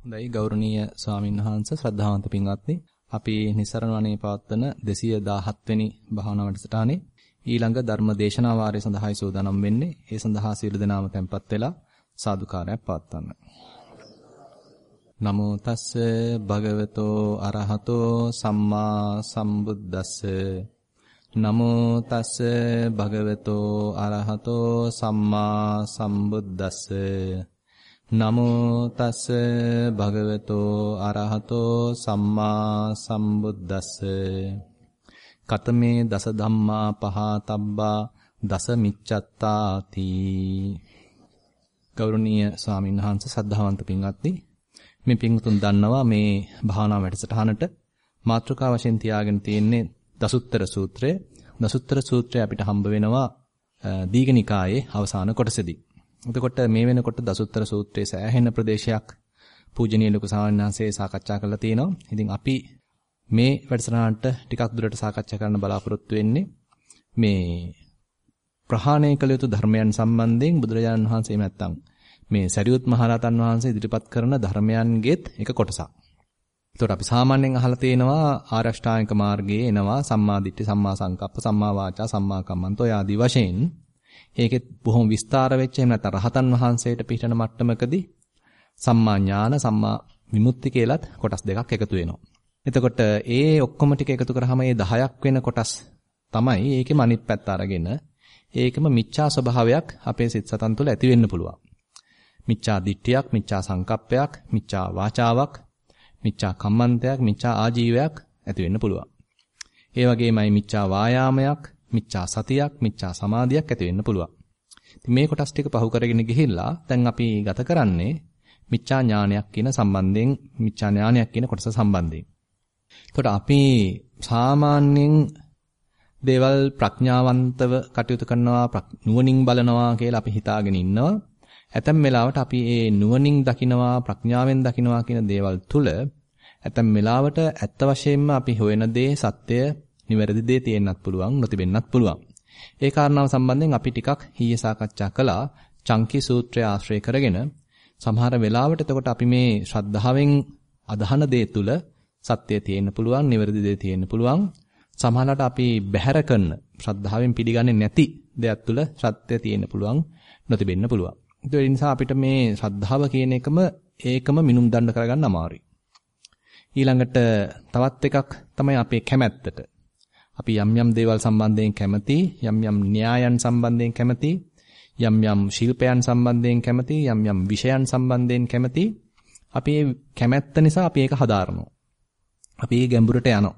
හොඳයි ගෞරවනීය ස්වාමීන් වහන්සේ ශ්‍රද්ධාවන්ත පින්වත්නි. අපි නිස්සරණ වනේ පවත්වන 217 වෙනි භාවනා වැඩසටහනේ ඊළඟ ධර්ම දේශනා වාරය සඳහායි සූදානම් වෙන්නේ. ඒ සඳහා සියලු දෙනාම tempත් වෙලා සාදුකාරයක් පවත්වන්න. නමෝ තස්ස භගවතෝ අරහතෝ සම්මා සම්බුද්දස්ස. නමෝ තස්ස භගවතෝ අරහතෝ සම්මා සම්බුද්දස්ස. නමෝ තස්ස භගවතෝ අරහතෝ සම්මා සම්බුද්දස්ස. කතමේ දස ධම්මා පහතබ්බා දස මිච්ඡත්තාති. ගෞරවනීය ස්වාමීන් වහන්සේ සද්ධාවන්ත පින්වත්නි මේ පින්තුන් දන්නවා මේ භාවනා වැඩසටහනට මාතෘකා වශයෙන් තියාගෙන තියෙන්නේ දසුත්තර සූත්‍රය. දසුත්තර සූත්‍රය අපිට හම්බ වෙනවා දීඝනිකායේ අවසාන කොටසේදී. එතකොට මේ වෙනකොට දසුත්තර සූත්‍රයේ සෑහෙන ප්‍රදේශයක් පූජනීය ලොකු සාමණේරයන්සේ සාකච්ඡා කරලා තියෙනවා. ඉතින් අපි මේ වැඩසටහනට ටිකක් දුරට සාකච්ඡා කරන්න බලාපොරොත්තු වෙන්නේ මේ ප්‍රහාණය කළ යුතු ධර්මයන් සම්බන්ධයෙන් බුදුරජාණන් වහන්සේ නැත්තම් මේ සරියුත් මහරහතන් වහන්සේ ඉදිරිපත් කරන ධර්මයන්ගෙත් එක කොටසක්. ඒතකොට අපි සාමාන්‍යයෙන් අහලා තියෙනවා ආරෂ්ඨායක මාර්ගයේ එනවා සම්මා දිට්ඨි සම්මා සංකප්ප සම්මා වාචා සම්මා කම්මන්තෝ ආදී වශයෙන් ඒකෙත් බොහොම විස්තර වෙච්ච එහෙම නැත්නම් රහතන් වහන්සේට පිටන මට්ටමකදී සම්මා ඥාන සම්මා විමුක්ති කියලත් කොටස් දෙකක් එකතු වෙනවා. එතකොට ඒ ඔක්කොම ටික එකතු කරාම මේ 10ක් වෙන කොටස් තමයි ඒකෙම අනිත් පැත්ත අරගෙන ඒකම මිච්ඡා ස්වභාවයක් අපේ සිත් සතන් තුළ ඇති වෙන්න පුළුවන්. මිච්ඡා දිට්ඨියක්, මිච්ඡා සංකප්පයක්, මිච්ඡා වාචාවක්, මිච්ඡා කම්මන්තයක්, මිච්ඡා ආජීවයක් ඇති වෙන්න පුළුවන්. ඒ වගේමයි මිච්ඡා වායාමයක්, මිච්ඡා සතියක්, මිච්ඡා සමාධියක් ඇති වෙන්න පුළුවන්. ඉතින් මේ කොටස් ටික පහු කරගෙන ගිහිල්ලා දැන් අපි ගත කරන්නේ මිච්ඡා ඥානයක් කියන සම්බන්ධයෙන් මිච්ඡා ඥානයක් කියන කොටස සම්බන්ධයෙන්. එතකොට අපි සාමාන්‍යයෙන් දේවල් ප්‍රඥාවන්තව කටයුතු කරනවා නුවණින් බලනවා කියලා අපි හිතාගෙන ඉන්නවා. ඇතැම් වෙලාවට අපි ඒ නුවණින් දකිනවා ප්‍රඥාවෙන් දකිනවා කියන දේවල් තුල ඇතැම් වෙලාවට ඇත්ත වශයෙන්ම අපි හොයන දේ සත්‍ය නිවැරදි දේ තියෙන්නත් පුළුවන් නොතිබෙන්නත් පුළුවන්. ඒ කාරණාව සම්බන්ධයෙන් අපි ටිකක් ඊයේ සාකච්ඡා කළා චංකි සූත්‍රය ආශ්‍රය කරගෙන සමහර වෙලාවට එතකොට අපි මේ ශ්‍රද්ධාවෙන් අදහන දේ තුල සත්‍යය තියෙන්න පුළුවන් නිවැරදි දේ තියෙන්න පුළුවන් සමහරවිට අපි බැහැර කරන ශ්‍රද්ධාවෙන් පිළිගන්නේ නැති දෙයක් තුල සත්‍යය තියෙන්න පුළුවන් නොතිබෙන්න පුළුවන්. ඒ නිසා අපිට මේ ශ්‍රද්ධාව කියන එකම ඒකම මිනුම් දණ්ඩ කරගන්න අමාරුයි. ඊළඟට තවත් එකක් තමයි අපේ කැමැත්තට. අපි යම් යම් දේවල් සම්බන්ධයෙන් කැමති, යම් යම් න්‍යායන් සම්බන්ධයෙන් කැමති, යම් යම් ශිල්පයන් සම්බන්ධයෙන් කැමති, යම් යම් විෂයන් සම්බන්ධයෙන් කැමති. අපි කැමැත්ත නිසා අපි ඒක හදාරනවා. අපි ඒ ගැඹුරට යනවා.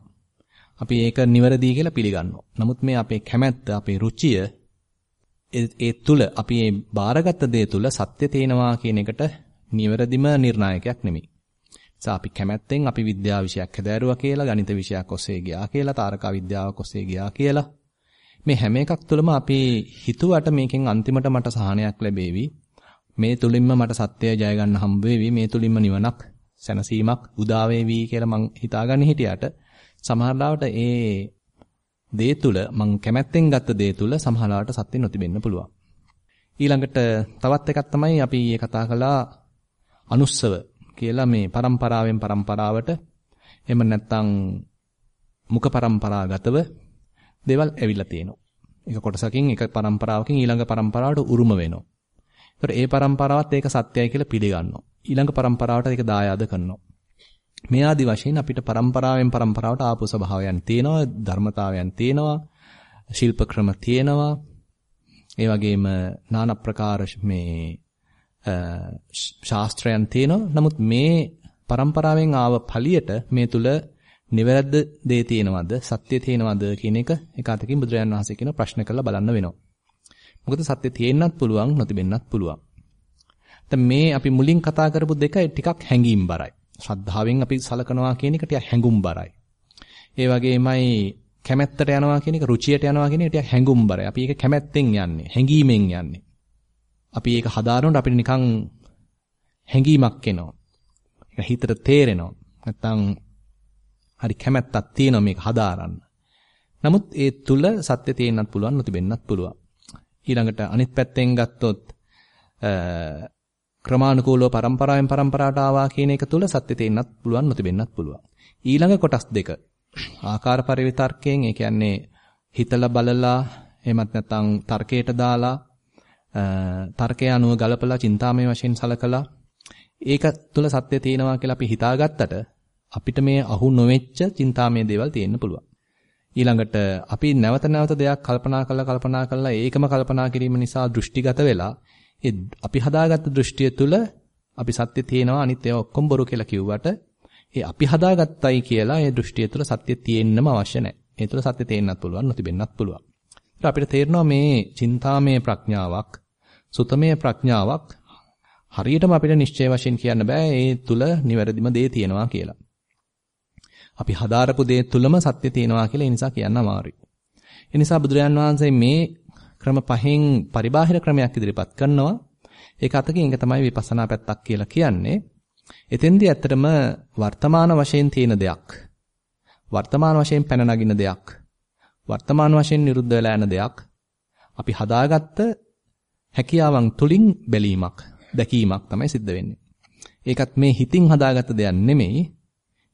අපි ඒක නිවැරදි කියලා පිළිගන්නවා. නමුත් මේ අපේ කැමැත්ත, අපේ රුචිය ඒ තුල අපි මේ බාරගත් දේ තුල සත්‍ය තේනවා කියන එකට නිවැරදිම නිර්ණායකයක් නෙමෙයි. නිසා අපි කැමැත්තෙන් අපි විද්‍යාව විෂයක් හැදෑරුවා කියලා, ගණිත විෂයක් ඔස්සේ ගියා කියලා, තාරකා විද්‍යාවක් ඔස්සේ ගියා කියලා. මේ හැම එකක් තුළම අපි හිතුවට මේකෙන් අන්තිමට මට සහනයක් ලැබේවි. මේ තුලින්ම මට සත්‍යය ජය ගන්න හම්බ වෙවි. මේ තුලින්ම නිවනක්, සැනසීමක් උදා වේවි කියලා මං හිතාගන්න හිටියට සමහරවිට ඒ දේ තුල මං කැමැත්තෙන් ගත්ත දේ තුල සමහරවිට සත්‍ය නොතිබෙන්න පුළුවන්. ඊළඟට තවත් එකක් තමයි අපි ඊයේ කතා කළා අනුස්සව කියලා මේ પરම්පරාවෙන් પરම්පරාවට එහෙම නැත්නම් මුඛ પરම්පරාගතව දේවල් ඇවිල්ලා තියෙනවා. එක කොටසකින් එක પરම්පරාවකින් ඊළඟ પરම්පරාවට උරුම වෙනවා. ඒතර ඒ પરම්පරාවත් ඒක සත්‍යයි කියලා පිළිගන්නවා. ඊළඟ પરම්පරාවට ඒක දායාද කරනවා. මේ ආදි වශයෙන් අපිට પરම්පරාවෙන් પરම්පරාවට ආපු ස්වභාවයන් තියෙනවා, ධර්මතාවයන් තියෙනවා, ශිල්ප ක්‍රම තියෙනවා. ඒ වගේම নানা ප්‍රකාර මේ ශාස්ත්‍රයන් තියෙනවා. නමුත් මේ પરම්පරාවෙන් ආව ඵලියට මේ තුල නිවැරද්ද දේ තියෙනවද සත්‍ය තියෙනවද කියන එක එක අතකින් බුදුරජාන් වහන්සේ කියන ප්‍රශ්න කරලා බලන්න වෙනවා. මොකද සත්‍ය තියෙන්නත් පුළුවන් නොතිබෙන්නත් පුළුවන්. දැන් මේ අපි මුලින් කතා කරපු දෙක ටිකක් හැඟීම් බරයි. ශ්‍රද්ධාවෙන් අපි සලකනවා කියන එක ටිකක් හැඟුම් බරයි. ඒ වගේමයි කැමැත්තට යනවා කියන එක රුචියට යනවා කියන එක ටිකක් හැඟුම් බරයි. අපි ඒක කැමැත්තෙන් යන්නේ, හැඟීමෙන් යන්නේ. අපි ඒක හදාරනකොට අපිට නිකන් හැඟීමක් එනවා. ඒක හිතට තේරෙනවා. නැත්තම් හරි කැමැත්තක් තියෙනවා මේක හදාරන්න. නමුත් ඒ තුල සත්‍ය තියෙන්නත් පුළුවන් නොතිබෙන්නත් පුළුවන්. ඊළඟට අනිත් පැත්තෙන් ගත්තොත් ක්‍රමානුකූලව પરම්පරාවෙන් પરම්පරාවට ආවා කියන එක තුල සත්‍ය තියෙන්නත් පුළුවන් නොතිබෙන්නත් පුළුවන්. ඊළඟ කොටස් දෙක ආකාර පරිවිතර්කයෙන් ඒ කියන්නේ හිතලා බලලා එහෙමත් නැත්නම් තර්කයට දාලා තර්කය අනුව ගලපලා චින්තාමය වශයෙන් සලකලා ඒක තුල සත්‍ය තියෙනවා කියලා අපි හිතාගත්තට අපිට මේ අහු නොවෙච්ච චින්තාමය දේවල් තියෙන්න පුළුවන්. ඊළඟට අපි නැවත නැවත දෙයක් කල්පනා කරලා කල්පනා කරලා ඒකම කල්පනා කිරීම නිසා දෘෂ්ටිගත වෙලා ඒ අපි හදාගත්ත දෘෂ්ටිය තුල අපි සත්‍ය තියෙනවා අනිත් ඒවා ඔක්කොම බොරු කියලා කිව්වට ඒ අපි හදාගත්තයි කියලා ඒ දෘෂ්ටිය තුල සත්‍ය තියෙන්නම අවශ්‍ය නැහැ. ඒ තුල සත්‍ය තේන්නත් පුළුවන් නොතිබෙන්නත් පුළුවන්. ඒත් අපිට තේරෙනවා මේ චින්තාමය ප්‍රඥාවක් සුතමේ ප්‍රඥාවක් හරියටම අපිට නිශ්චය වශයෙන් කියන්න බෑ ඒ තුල නිවැරදිම දේ තියෙනවා කියලා. අපි හදාරපු දේ තුලම සත්‍ය තියෙනවා කියලා ඒ නිසා කියන්න අමාරුයි. ඒ නිසා බුදුරජාන් වහන්සේ මේ ක්‍රම පහෙන් පරිබාහිර ක්‍රමයක් ඉදිරිපත් කරනවා. ඒක අතකින් ඒක තමයි විපස්සනා පැත්තක් කියලා කියන්නේ. එතෙන්දී ඇත්තටම වර්තමාන වශයෙන් තියෙන දෙයක්. වර්තමාන වශයෙන් පැන නගින දෙයක්. වර්තමාන වශයෙන් නිරුද්ධ වෙලා යන දෙයක්. අපි හදාගත්ත හැකියාවන් තුලින් බැලීමක්, දැකීමක් තමයි සිද්ධ වෙන්නේ. ඒකත් මේ හිතින් හදාගත්ත දෙයක් නෙමෙයි.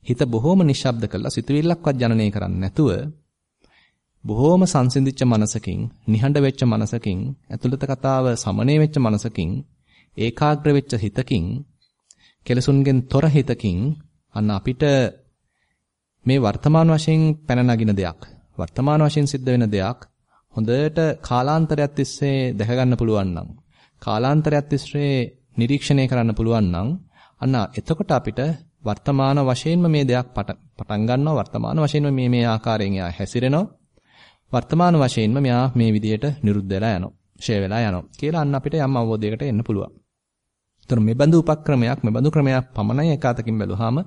හිත බොහොම නිශ්ශබ්ද කරලා සිතුවිල්ලක්වත් ජනනය කරන්නේ නැතුව බොහොම සංසිඳිච්ච මනසකින්, නිහඬ වෙච්ච මනසකින්, ඇතුළත කතාව සමනය වෙච්ච මනසකින්, ඒකාග්‍ර වෙච්ච හිතකින්, කෙලසුන්ගෙන් තොර හිතකින් අන්න අපිට මේ වර්තමාන වශයෙන් පැන නගින දෙයක්, වර්තමාන වශයෙන් සිද්ධ වෙන දෙයක් හොඳට කාලාන්තරයක් තිස්සේ දැක ගන්න පුළුවන් නම්, කාලාන්තරයක් තිස්සේ නිරීක්ෂණය කරන්න පුළුවන් නම් අන්න එතකොට අපිට වර්තමාන වශයෙන්ම මේ දෙයක් පටන් ගන්නවා වර්තමාන වශයෙන්ම මේ මේ ආකාරයෙන් එයා හැසිරෙනවා වර්තමාන වශයෙන්ම මෙයා මේ විදියට නිරුද්ධ වෙලා යනවා ෂේ වෙලා යනවා කියලා අන්න අපිට යම් අවබෝධයකට එන්න පුළුවන්. ඒතර මේ බඳු උපක්‍රමයක් මේ බඳු ක්‍රමයක් පමණයි එකාතකින් බැලුවාම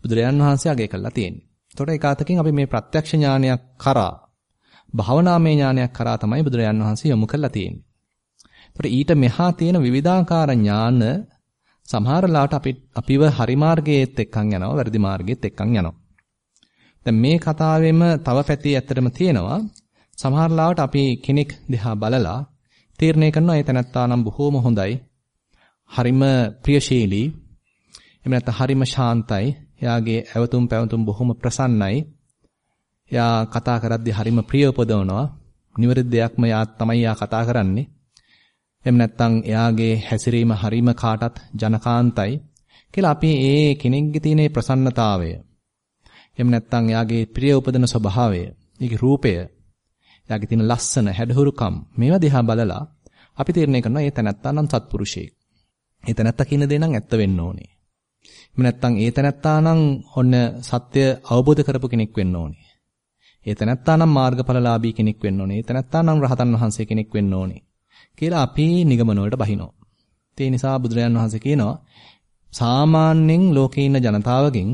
බුදුරජාන් වහන්සේ අගය කළා තියෙන්නේ. ඒතකොට එකාතකින් අපි මේ ප්‍රත්‍යක්ෂ ඥානයක් කරා භාවනාමය ඥානයක් කරා තමයි බුදුරජාන් වහන්සේ යොමු කළා තියෙන්නේ. ඒතකොට ඊට මෙහා තියෙන විවිධාකාර ඥාන සමහර ලාට අපි අපිව හරි මාර්ගයේත් එක්කන් යනවා වැරදි මාර්ගයේත් එක්කන් යනවා. දැන් මේ කතාවෙම තව පැති ඇත්තටම තියෙනවා. සමහර ලාවට අපි කෙනෙක් දිහා බලලා තීරණය කරනවා ඒ තැනත්තා නම් බොහෝම හොඳයි. හරිම ප්‍රියශීලී. එහෙම නැත්නම් හරිම ශාන්තයි. එයාගේ ඇවතුම් පැවතුම් බොහොම ප්‍රසන්නයි. එයා කතා කරද්දී හරිම ප්‍රිය උපදවනවා. නිවැරදි දෙයක්ම යා තමයි යා කතා කරන්නේ. එහෙම නැත්නම් එයාගේ හැසිරීම හරීම කාටත් ජනකාන්තයි කියලා අපි ඒ කෙනෙක්ගේ තියෙන ප්‍රසන්නතාවය එහෙම නැත්නම් එයාගේ ප්‍රිය උපදන ස්වභාවය, ඒකේ රූපය, එයාගේ තියෙන ලස්සන හැඩහුරුකම් මේවා දිහා බලලා අපි තීරණය කරනවා මේ තැනත්තා නම් සත්පුරුෂයෙක්. මේ තැනත්තා කියන දේ නම් ඇත්ත වෙන්න ඕනේ. එහෙම නැත්නම් ඒ තැනත්තා නම් ඔන්න සත්‍ය අවබෝධ කරපු කෙනෙක් වෙන්න ඕනේ. ඒ තැනත්තා නම් මාර්ගඵලලාභී කෙනෙක් වෙන්න ඕනේ. ඒ තැනත්තා නම් රහතන් වහන්සේ කෙනෙක් වෙන්න ඕනේ. කියලා අපි නිගමන වලට බහිනවා. ඒ නිසා බුදුරජාන් වහන්සේ කියනවා සාමාන්‍යයෙන් ලෝකේ ඉන්න ජනතාවගෙන්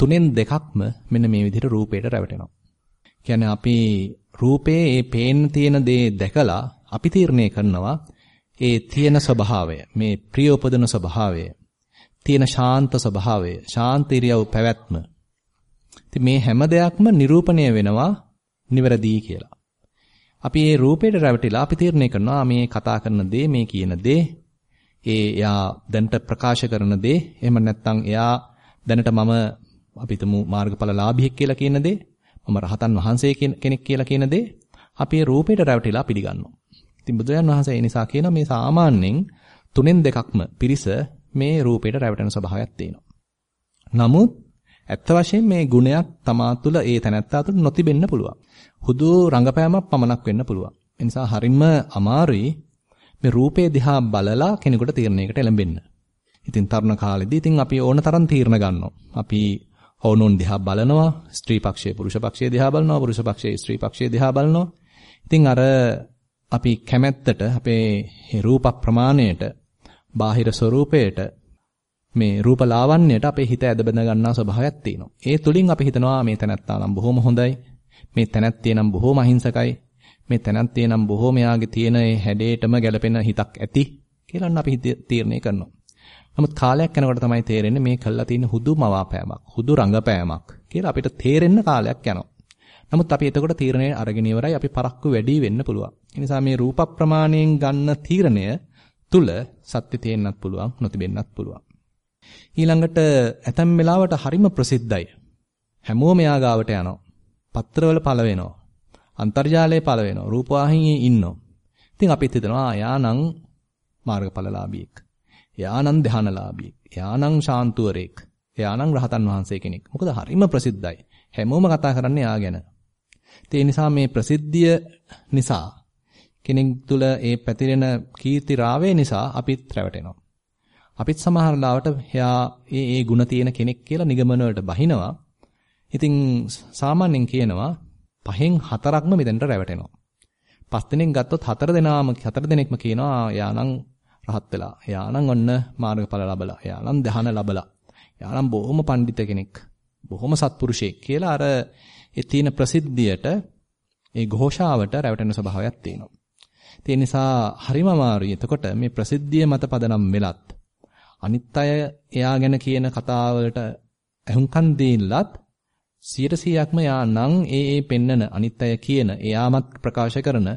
තුනෙන් දෙකක්ම මෙන්න මේ විදිහට රූපයට රැවටෙනවා. කියන්නේ අපි රූපේ ඒ පේන්න තියෙන දේ දැකලා අපි තීරණය කරනවා ඒ තියෙන ස්වභාවය මේ ප්‍රිය උපදන ස්වභාවය තියෙන ශාන්ත ස්වභාවය ශාන්ත ඉරියව් පැවැත්ම ඉතින් මේ හැම දෙයක්ම නිරූපණය වෙනවා නිවැරදි කියලා අපි මේ රූපයට රැවටිලා අපි තීරණය කරනවා මේ කතා කරන දේ මේ කියන දේ ඒ එයා දැනට ප්‍රකාශ කරන දේ එහෙම නැත්නම් එයා දැනට මම අපි තුමු මාර්ගඵල ලාභියෙක් කියලා කියන දේ මම රහතන් වහන්සේ කෙනෙක් කියලා කියන දේ අපි මේ රූපයට රැවටිලා පිළිගන්නවා. ඉතින් බුදුරජාන් වහන්සේ ඒ නිසා කියන මේ සාමාන්‍යයෙන් තුනෙන් දෙකක්ම පිරිස මේ රූපයට රැවටෙන ස්වභාවයක් තියෙනවා. නමුත් ඇත්ත වශයෙන් මේ ගුණයක් තමා තුළ ඒ තැනැත්තා තුළ නොතිබෙන්න පුළුවන්. හුදු රංගපෑමක් පමණක් වෙන්න පුළුවන්. ඒ නිසා හරිම අමාරුයි මේ රූපේ දිහා බලලා කෙනෙකුට තීරණයකට එළඹෙන්න. ඉතින් තරුණ කාලෙදී ඉතින් අපි ඕන තරම් තීරණ ගන්නවා. අපි හවුනොන් දිහා බලනවා, ස්ත්‍රී පක්ෂයේ පුරුෂ පක්ෂයේ දිහා බලනවා, පුරුෂ පක්ෂයේ ස්ත්‍රී පක්ෂයේ දිහා බලනවා. ඉතින් අර අපි කැමැත්තට අපේ රූප ප්‍රමාණයට, බාහිර ස්වરૂපයට මේ රූප ලාවන්‍යයට අපේ හිත ඇද බැඳ ගන්නා ස්වභාවයක් තියෙනවා. ඒ තුලින් අපි හිතනවා මේ තැනත්තා නම් බොහොම හොඳයි. මේ තැනැත්තිය නම් බොහෝම අහිංසකයි. මේ තැනැත්තිය නම් බොහෝම යාගේ තියෙන ඒ හැඩේටම ගැළපෙන හිතක් ඇති කියලා අපි තීරණය කරනවා. නමුත් කාලයක් යනකොට තමයි තේරෙන්නේ මේ කළා තියෙන හුදු මවාපෑමක්, හුදු රංගපෑමක් කියලා අපිට තේරෙන්න කාලයක් යනවා. නමුත් අපි එතකොට තීරණය අරගෙන ඉවරයි අපි පරක්කු වැඩි වෙන්න පුළුවන්. ඒ නිසා මේ රූප ප්‍රමාණයෙන් ගන්න තීරණය තුල සත්‍ය තියෙන්නත් පුළුවන් නොතිබෙන්නත් පුළුවන්. ඊළඟට ඇතැම් වෙලාවට හරිම ප්‍රසිද්ධයි. හැමෝම එයා ගාවට යනවා. පත්‍රවල පළ වෙනවා. අන්තර්ජාලයේ පළ වෙනවා. රූපවාහිනියේ ඉන්නවා. ඉතින් අපිත් හිතනවා එයානම් මාර්ගඵලලාභියෙක්. එයානම් ධානලාභියෙක්. එයානම් ශාන්තුවරයෙක්. එයානම් රහතන් වහන්සේ කෙනෙක්. මොකද හරිම ප්‍රසිද්ධයි. හැමෝම කතා කරන්නේ එයා ගැන. ඒ නිසා මේ ප්‍රසිද්ධිය නිසා කෙනෙක් තුල ඒ පැතිරෙන කීර්ති රාවය නිසා අපිත් රැවටෙනවා. අපිත් සමහර ලාවට එයා ඒ ඒ ಗುಣ තියෙන කෙනෙක් කියලා නිගමනවලට බහිනවා. ඉතින් සාමාන්‍යයෙන් කියනවා පහෙන් හතරක්ම මෙතනට රැවටෙනවා. පස් දිනෙන් ගත්තොත් හතර දෙනාම හතර දෙනෙක්ම කියනවා යානම් රහත් වෙලා. යානම් ඔන්න මාර්ගඵල ලබලා. යානම් ධහන ලබලා. යානම් බොහොම පඬිත කෙනෙක්. බොහොම සත්පුරුෂයෙක් කියලා අර ඒ තියෙන ප්‍රසිද්ධියට ඒ ഘോഷාවට රැවටෙන ස්වභාවයක් තියෙනවා. ඒ නිසා හරිම අමාරුයි. එතකොට මේ ප්‍රසිද්ධිය මත පදනම් වෙලත් අනිත් අය එයා ගැන කියන කතාවලට අහුම්කන් දෙන්නලත් 100%ක්ම යා නම් ඒ ඒ පෙන්නන අනිත් අය කියන එයාමත් ප්‍රකාශ කරන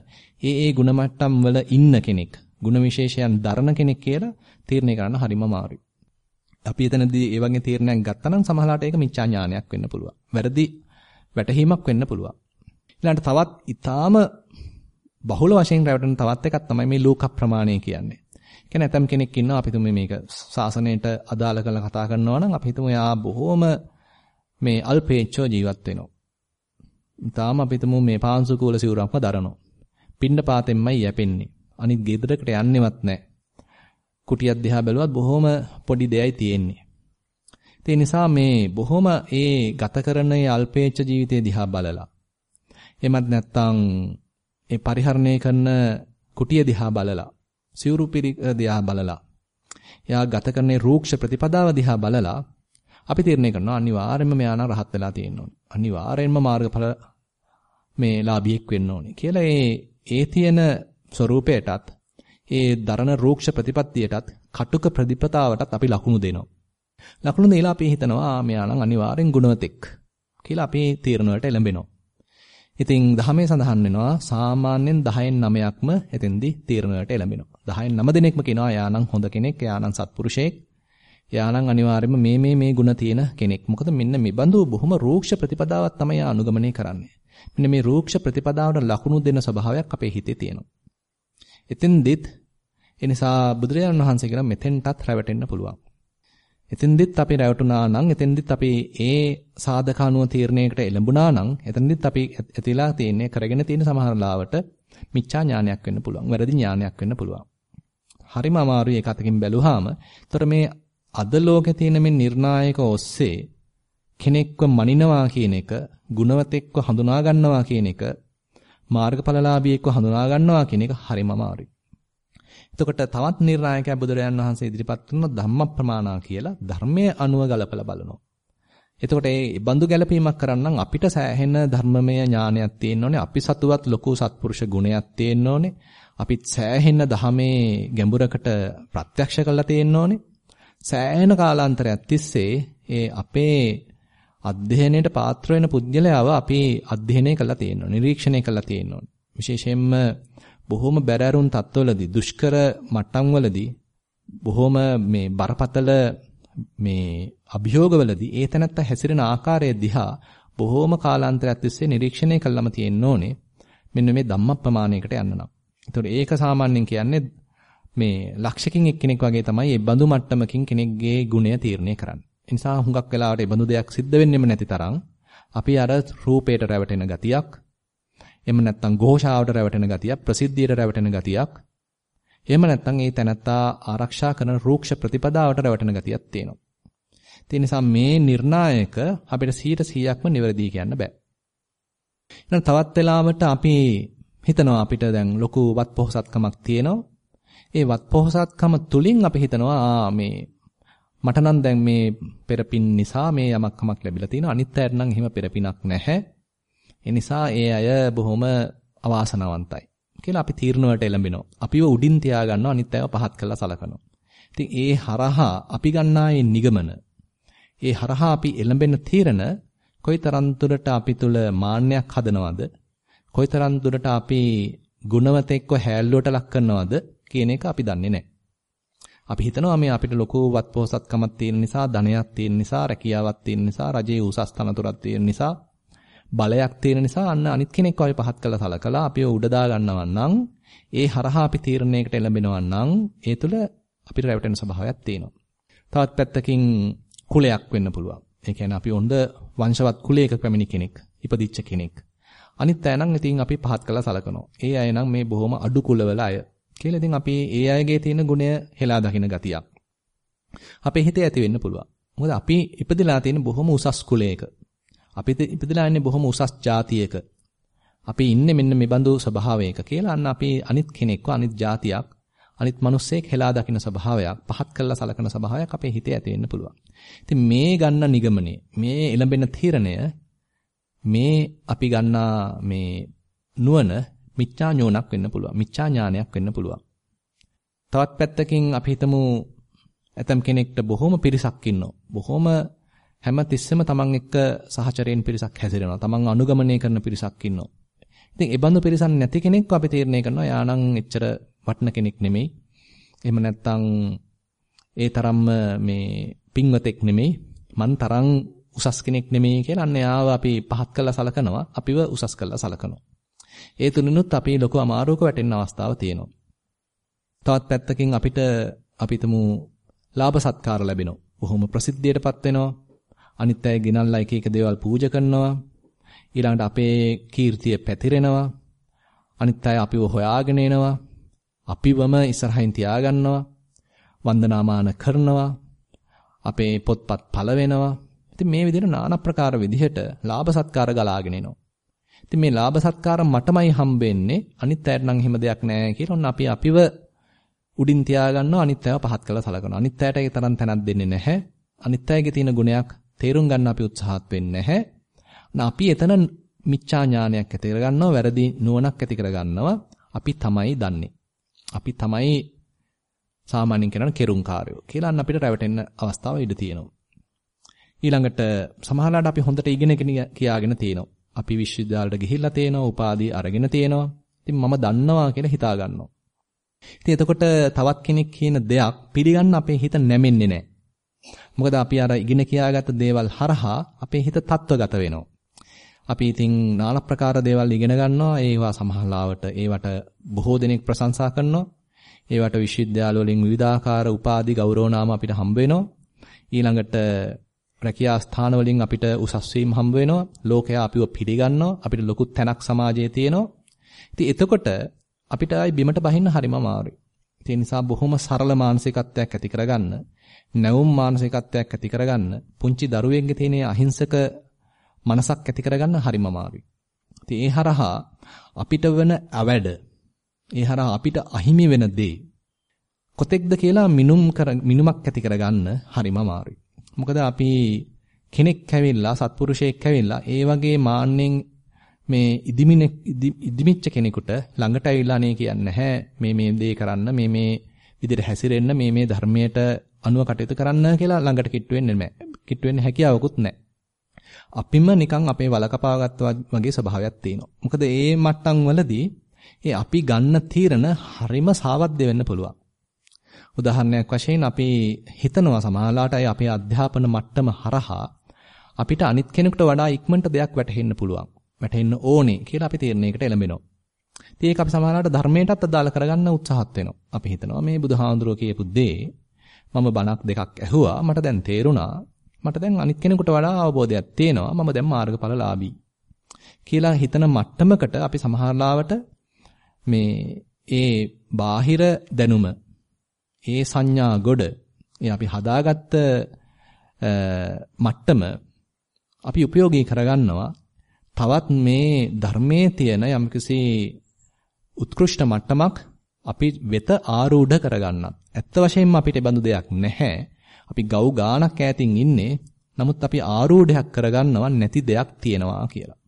ඒ ඒ ಗುಣ මට්ටම් වල ඉන්න කෙනෙක් ಗುಣ විශේෂයන් දරන කෙනෙක් කියලා තීරණය කරන්න හරිම අමාරුයි. අපි එතනදී ඒ වගේ තීරණයක් ගත්තා නම් සමහරවිට ඒක මිච්ඡා ඥානයක් වෙන්න පුළුවන්. වැරදි වැටහීමක් වෙන්න පුළුවන්. ඊළඟට තවත් ඊටාම බහුල වශයෙන් රැවටෙන තවත් එකක් තමයි මේ ලෝක ප්‍රමාණය කියන්නේ. කියන්නේ ඇතම් කෙනෙක් ඉන්නවා අපි තුමේ මේක සාසනයට අදාළ කරලා කතා කරනවා නම් අපි හිතමු එයා බොහොම මේ අල්පේච්ඡව ජීවත් වෙනවා. ඊටාම අපි හිතමු මේ පාංශු කූල සිවුරක්ම දරනවා. පින්න පාතෙන්මයි යැපෙන්නේ. අනිත් ගෙදරකට යන්නේවත් නැහැ. කුටියක් දිහා බැලුවත් බොහොම පොඩි දෙයයි තියෙන්නේ. ඒ නිසා මේ බොහොම ඒ ගත කරන ඒ අල්පේච්ඡ ජීවිතය දිහා බලලා එමත් නැත්තම් ඒ පරිහරණය කරන කුටිය දිහා බලලා සිවුරු දිහා බලලා එයා ගත කරන රූක්ෂ ප්‍රතිපදාව දිහා බලලා අපි තීරණය කරනවා අනිවාර්යයෙන්ම මෙයා නම් රහත් වෙලා තියෙන්න ඕනේ. අනිවාර්යයෙන්ම මාර්ගඵල මේ ලාභියෙක් වෙන්න ඕනේ කියලා ඒ ඒ තියෙන ස්වરૂපයටත් ඒ දරණ රූක්ෂ ප්‍රතිපත්තියටත් කටුක ප්‍රතිපතාවටත් අපි ලකුණු දෙනවා. ලකුණු දීලා අපි හිතනවා මෙයා නම් අනිවාර්යෙන් ගුණවතෙක් කියලා අපි තීරණවලට එළඹෙනවා. ඉතින් දහමේ සඳහන් වෙනවා සාමාන්‍යයෙන් 10න් 9ක්ම එතෙන්දී තීරණවලට එළඹෙනවා. 10න් 9 දෙනෙක්ම කියනවා එයා නම් හොඳ කෙනෙක්, එයා නම් සත්පුරුෂයෙක්. එයා නම් අනිවාර්යයෙන්ම මේ මේ මේ ಗುಣ තියෙන කෙනෙක්. මොකද මෙන්න මේ බඳු බොහොම රූක්ෂ ප්‍රතිපදාවක් තමයි අනුගමනය කරන්නේ. මෙන්න මේ රූක්ෂ ප්‍රතිපදාවට ලකුණු දෙන ස්වභාවයක් අපේ හිතේ තියෙනවා. එතෙන්දිත් එනිසා බුදුරජාණන් වහන්සේ කියන මෙතෙන්ටත් රැවටෙන්න පුළුවන්. එතෙන්දිත් අපි රැවටුණා නම් එතෙන්දිත් අපි ඒ සාධක අනුව තීරණයකට එළඹුණා නම් එතෙන්දිත් අපි ඇතිලා තියෙන්නේ කරගෙන තියෙන සමහර ලාවට මිච්ඡා ඥානයක් වෙන්න පුළුවන්. වැරදි ඥානයක් වෙන්න පුළුවන්. හරිම අමාරුයි ඒක අතකින් බැලුවාම. ඒතර මේ අද ලෝකේ තියෙන මේ නිර්ණායක ඔස්සේ කෙනෙක්ව මනිනවා කියන එක, ගුණවතෙක්ව හඳුනා ගන්නවා කියන එක, මාර්ගඵලලාභියෙක්ව හඳුනා ගන්නවා කියන එක හරිම අමාරුයි. එතකොට තවත් නිර්ණායකයා බුදුරජාන් වහන්සේ ඉදිරිපත් කරන ධම්ම ප්‍රමාණා කියලා ධර්මයේ අනුව ගලපලා බලනවා. එතකොට මේ බඳු ගැලපීමක් කරන්නම් අපිට සෑහෙන ධර්මමය ඥානයක් තියෙන්න ඕනේ. අපි සතුවත් ලොකු සත්පුරුෂ ගුණයක් තියෙන්න ඕනේ. අපිත් සෑහෙන ධහමේ ගැඹුරකට ප්‍රත්‍යක්ෂ කරලා තියෙන්න ඕනේ. සෑහෙන කාලාන්තරයක් තිස්සේ ඒ අපේ අධ්‍යයනයට පාත්‍ර වෙන පුද්ගලයාව අපි අධ්‍යයනය කළා තියෙනවා. නිරීක්ෂණය කළා තියෙනවා. විශේෂයෙන්ම බොහොම බැරෑරුම් තත්ත්වවලදී දුෂ්කර මට්ටම්වලදී බොහොම මේ බරපතල මේ අභියෝගවලදී ඒ තැනත්ත හැසිරෙන ආකාරය දිහා බොහොම කාලාන්තරයක් තිස්සේ නිරීක්ෂණය කළාම තියෙන්න ඕනේ. මෙන්න මේ ධම්ම ප්‍රමාණයකට යන්න නම්. ඒතකොට ඒක සාමාන්‍යයෙන් කියන්නේ මේ ලක්ෂකින් එක්කෙනෙක් වගේ තමයි මේ බඳු මට්ටමකින් කෙනෙක්ගේ ගුණය තීරණය කරන්නේ. ඒ නිසා හුඟක් වෙලාවට මේ බඳු දෙයක් සිද්ධ වෙන්නෙම නැති තරම් අපි අර රූපයට රැවටෙන ගතියක් එහෙම නැත්නම් ഘോഷාවට රැවටෙන ගතියක්, ප්‍රසිද්ධියට රැවටෙන ගතියක්. එහෙම නැත්නම් ඒ තැනත්තා ආරක්ෂා කරන රූක්ෂ ප්‍රතිපදාවට රැවටෙන ගතියක් තියෙනවා. ඒ නිසා මේ නිර්ණායක අපිට 100%ක්ම නිවැරදි කියන්න බෑ. එහෙනම් තවත් වෙලාවට අපි හිතනවා අපිට දැන් ලොකු වත් පොහසත්කමක් තියෙනවා. ඒ වත් පොහසත්කම තුලින් අපි හිතනවා මේ මට නම් දැන් මේ පෙරපින් නිසා මේ යමක් කමක් ලැබිලා තියෙනවා. අනිත් අයට නම් එහෙම පෙරපිනක් නැහැ. ඒ නිසා ඒ අය බොහොම අවාසනාවන්තයි කියලා අපි තීරණ වලට එළඹෙනවා. අපිව උඩින් තියා ගන්නවා අනිත් අයව පහත් කරලා සලකනවා. ඉතින් ඒ හරහා අපි ගන්නා මේ නිගමන ඒ හරහා අපි එළඹෙන තීරණ කොයිතරම් දුරට අපි තුල මාන්නයක් හදනවද? කොයිතරම් දුරට අපි ගුණවතෙක්ව හැල්ලුවට ලක් කරනවද කියන එක අපි දන්නේ නැහැ. අපි හිතනවා මේ අපිට ලොකු වත්පොහසත්කමක් තියෙන නිසා, ධනයක් තියෙන නිසා, රැකියාවක් තියෙන නිසා, රජයේ උසස් තනතුරක් තියෙන නිසා, බලයක් තියෙන නිසා අන්න අනිත් කෙනෙක් අපි පහත් කළා සලකලා අපිව උඩ දා ගන්නවා නම් ඒ හරහා අපි තීරණයකට එළඹෙනවා නම් ඒ තුල අපිට රැවටෙන ස්වභාවයක් තියෙනවා. තවත් පැත්තකින් කුලයක් වෙන්න පුළුවන්. ඒ කියන්නේ අපි හොඳ වංශවත් කුලයක පැමිණි කෙනෙක්, ඉපදිච්ච කෙනෙක්. අනිත් අය නම් ඉතින් අපි පහත් කළා සලකනවා. ඒ අය නම් මේ බොහොම අඩු කුලවල අය. කියලා ඉතින් අපි ඒ අයගේ තියෙන ගුණය හෙලා දකින ගතියක්. අපේ හිතේ ඇති වෙන්න පුළුවන්. මොකද අපි ඉපදිලා තියෙන බොහොම උසස් කුලයක. අපි ඉපදිලා ඉන්නේ බොහොම උසස් ජාතියක. අපි ඉන්නේ මෙන්න මේ බඳු ස්වභාවයක කියලා අන්න අපි අනිත් කෙනෙක්ව අනිත් ජාතියක් අනිත් මිනිස්සෙක් හෙලා දකින ස්වභාවයක් පහත් කළා සලකන ස්වභාවයක් අපේ හිතේ ඇති වෙන්න පුළුවන්. ඉතින් මේ ගන්න නිගමනය මේ එළඹෙන තීරණය මේ අපි ගන්නා මේ නුවණ මිච්ඡා ඥෝණක් වෙන්න පුළුවන්. මිච්ඡා ඥානයක් වෙන්න පුළුවන්. තවත් පැත්තකින් අපි හිතමු ඇතම් කෙනෙක්ට බොහොම පිරිසක් ඉන්නවා. බොහොම හැම තිස්සෙම තමන් එක්ක සහචරයෙන් පිරිසක් හැසිරෙනවා. තමන් අනුගමනය කරන පිරිසක් ඉන්නවා. ඉතින් ඒ බඳු පිරිසක් නැති කෙනෙක්ව අපි තීරණය කරනවා යානම් එච්චර වටන කෙනෙක් නෙමෙයි. එහෙම නැත්නම් ඒ තරම්ම මේ පින්වතෙක් නෙමෙයි. මන් තරම් උසස් කෙනෙක් නෙමෙයි කියලා අන්න යාව අපි පහත් කළා සලකනවා. අපිව උසස් කළා සලකනවා. ඒ තුලිනුත් අපි ලොකු අමාරුවක වැටෙන්න අවස්ථාවක් තියෙනවා. තවත් පැත්තකින් අපිට අපිටම ලාභ සත්කාර ලැබෙනවා. බොහොම ප්‍රසිද්ධියටපත් වෙනවා. අනිත් අය ගෙනල්ලා එක එක දේවල් පූජා කරනවා. ඊළඟට අපේ කීර්තිය පැතිරෙනවා. අනිත් අය අපිව හොයාගෙන එනවා. අපිවම ඉස්සරහින් තියාගන්නවා. වන්දනාමාන කරනවා. අපේ පොත්පත් පළ වෙනවා. ඉතින් මේ විදිහට নানা ප්‍රකාර විදිහට ලාභ සත්කාර ගලාගෙන එනවා. ඉතින් මේ ලාභ සත්කාර මටමයි හම්බෙන්නේ අනිත් අයට නම් එහෙම දෙයක් නැහැ කියලා ඔන්න අපි අපිව උඩින් තියාගන්නවා අනිත් අයව පහත් කරලා සලකනවා. අනිත් අයට ඒ තරම් තැනක් දෙන්නේ නැහැ. අනිත් අයගේ තියෙන ගුණයක් තේරුම් ගන්න අපි උත්සාහත් වෙන්නේ නැහැ. අපි එතන මිච්ඡා ඥානයක් ඇති කරගන්නවා, වැරදි නුවණක් ඇති කරගන්නවා. අපි තමයි දන්නේ. අපි තමයි සාමාන්‍යයෙන් කියන කෙරුම්කාරයෝ කියලා අන්න අපිට රැවටෙන්න අවස්ථාව ඉඩ තියෙනවා. ඊළඟට සමහරවිට අපි හොඳට ඉගෙන කියාගෙන තියෙනවා. අපි විශ්වවිද්‍යාලයට ගිහිල්ලා තියෙනවා, උපාධි අරගෙන තියෙනවා. ඉතින් මම දන්නවා කියලා හිතා ගන්නවා. ඉතින් එතකොට තවත් කෙනෙක් කියන දෙයක් පිළිගන්න අපේ හිත නැමෙන්නේ නැහැ. මොකද අපි අර ඉගෙන කියාගත්ත දේවල් හරහා අපේ හිත තත්වගත වෙනවා. අපි ඉතින් নানা ප්‍රකාර දේවල් ඉගෙන ගන්නවා. ඒවා සමහරලාවට ඒවට බොහෝ දෙනෙක් ප්‍රශංසා කරනවා. ඒවට විශ්වවිද්‍යාල වලින් විවිධාකාර උපාධි ගෞරව නාම අපිට හම්බ වෙනවා. ඊළඟට රැකියා ස්ථාන වලින් අපිට උසස් වීම හම්බ වෙනවා. ලෝකයා අපිව පිළිගන්නවා. අපිට ලොකු තැනක් සමාජයේ තියෙනවා. ඉතින් එතකොට අපිට ආයි බිමට බහින්න හරිම අමාරුයි. ඒ නිසා බොහොම සරල මානසිකත්වයක් ඇති කරගන්න, නැවුම් මානසිකත්වයක් ඇති කරගන්න, පුංචි දරුවෙක්ගේ තියෙන අහිංසක මනසක් ඇති කරගන්න හරිම අමාරුයි. ඉතින් ඒ හරහා අපිට වෙන අවැඩ, ඒ හරහා අපිට අහිමි වෙන දේ කොතෙක්ද කියලා මිනුම් කර මිනුමක් ඇති කරගන්න හරිම අමාරුයි. මොකද අපි කෙනෙක් ඇවිල්ලා සත්පුරුෂයෙක් ඇවිල්ලා ඒ වගේ මාන්නෙන් මේ ඉදිමිනෙක් ඉදිමිච්ච කෙනෙකුට ළඟට ඇවිල්ලා නේ කියන්නේ නැහැ මේ මේ දේ කරන්න මේ මේ විදිහට හැසිරෙන්න මේ මේ ධර්මයට අනුව කටයුතු කරන්න කියලා ළඟට කිට්ටු වෙන්නේ නැහැ. කිට්ටු වෙන්න හැකියාවකුත් නැහැ. අපිම නිකන් අපේ වලකපාගත්තා වගේ ස්වභාවයක් තියෙනවා. මොකද ඒ මට්ටම් වලදී ඒ අපි ගන්න තීරණ හරිම සාවද්ද වෙන්න පුළුවන්. උදාහරණයක් වශයෙන් අපි හිතනවා සමාලාට අය අපේ අධ්‍යාපන මට්ටම හරහා අපිට අනිත් කෙනෙකුට වඩා ඉක්මනට දෙයක් වැටහෙන්න පුළුවන්. වැටෙන්න ඕනේ කියලා අපි තීරණයකට එළඹෙනවා. ඉතින් ඒක අපි සමාලාට ධර්මයටත් අදාළ කරගන්න උත්සාහත් වෙනවා. අපි හිතනවා මේ බුදුහාඳුරෝ කියපු දේ මම බණක් දෙකක් ඇහුවා මට දැන් තේරුණා. මට දැන් අනිත් කෙනෙකුට වඩා අවබෝධයක් තියෙනවා. මම දැන් මාර්ගඵලලාභී. කියලා හිතන මට්ටමකට අපි සමහරලාවට මේ ඒ බාහිර දැනුම ඒ සංඥා ගොඩ ඒ අපි හදාගත්ත මට්ටම අපි ප්‍රයෝගී කරගන්නවා තවත් මේ ධර්මයේ තියෙන යම්කිසි උත්කෘෂ්ඨ මට්ටමක් අපි වෙත ආරූඪ කරගන්නත්. ඇත්ත වශයෙන්ම අපිට බඳු දෙයක් නැහැ. අපි ගව් ගානක් ඈතින් ඉන්නේ. නමුත් අපි ආරූඪයක් කරගන්නව නැති දෙයක් තියෙනවා කියලා.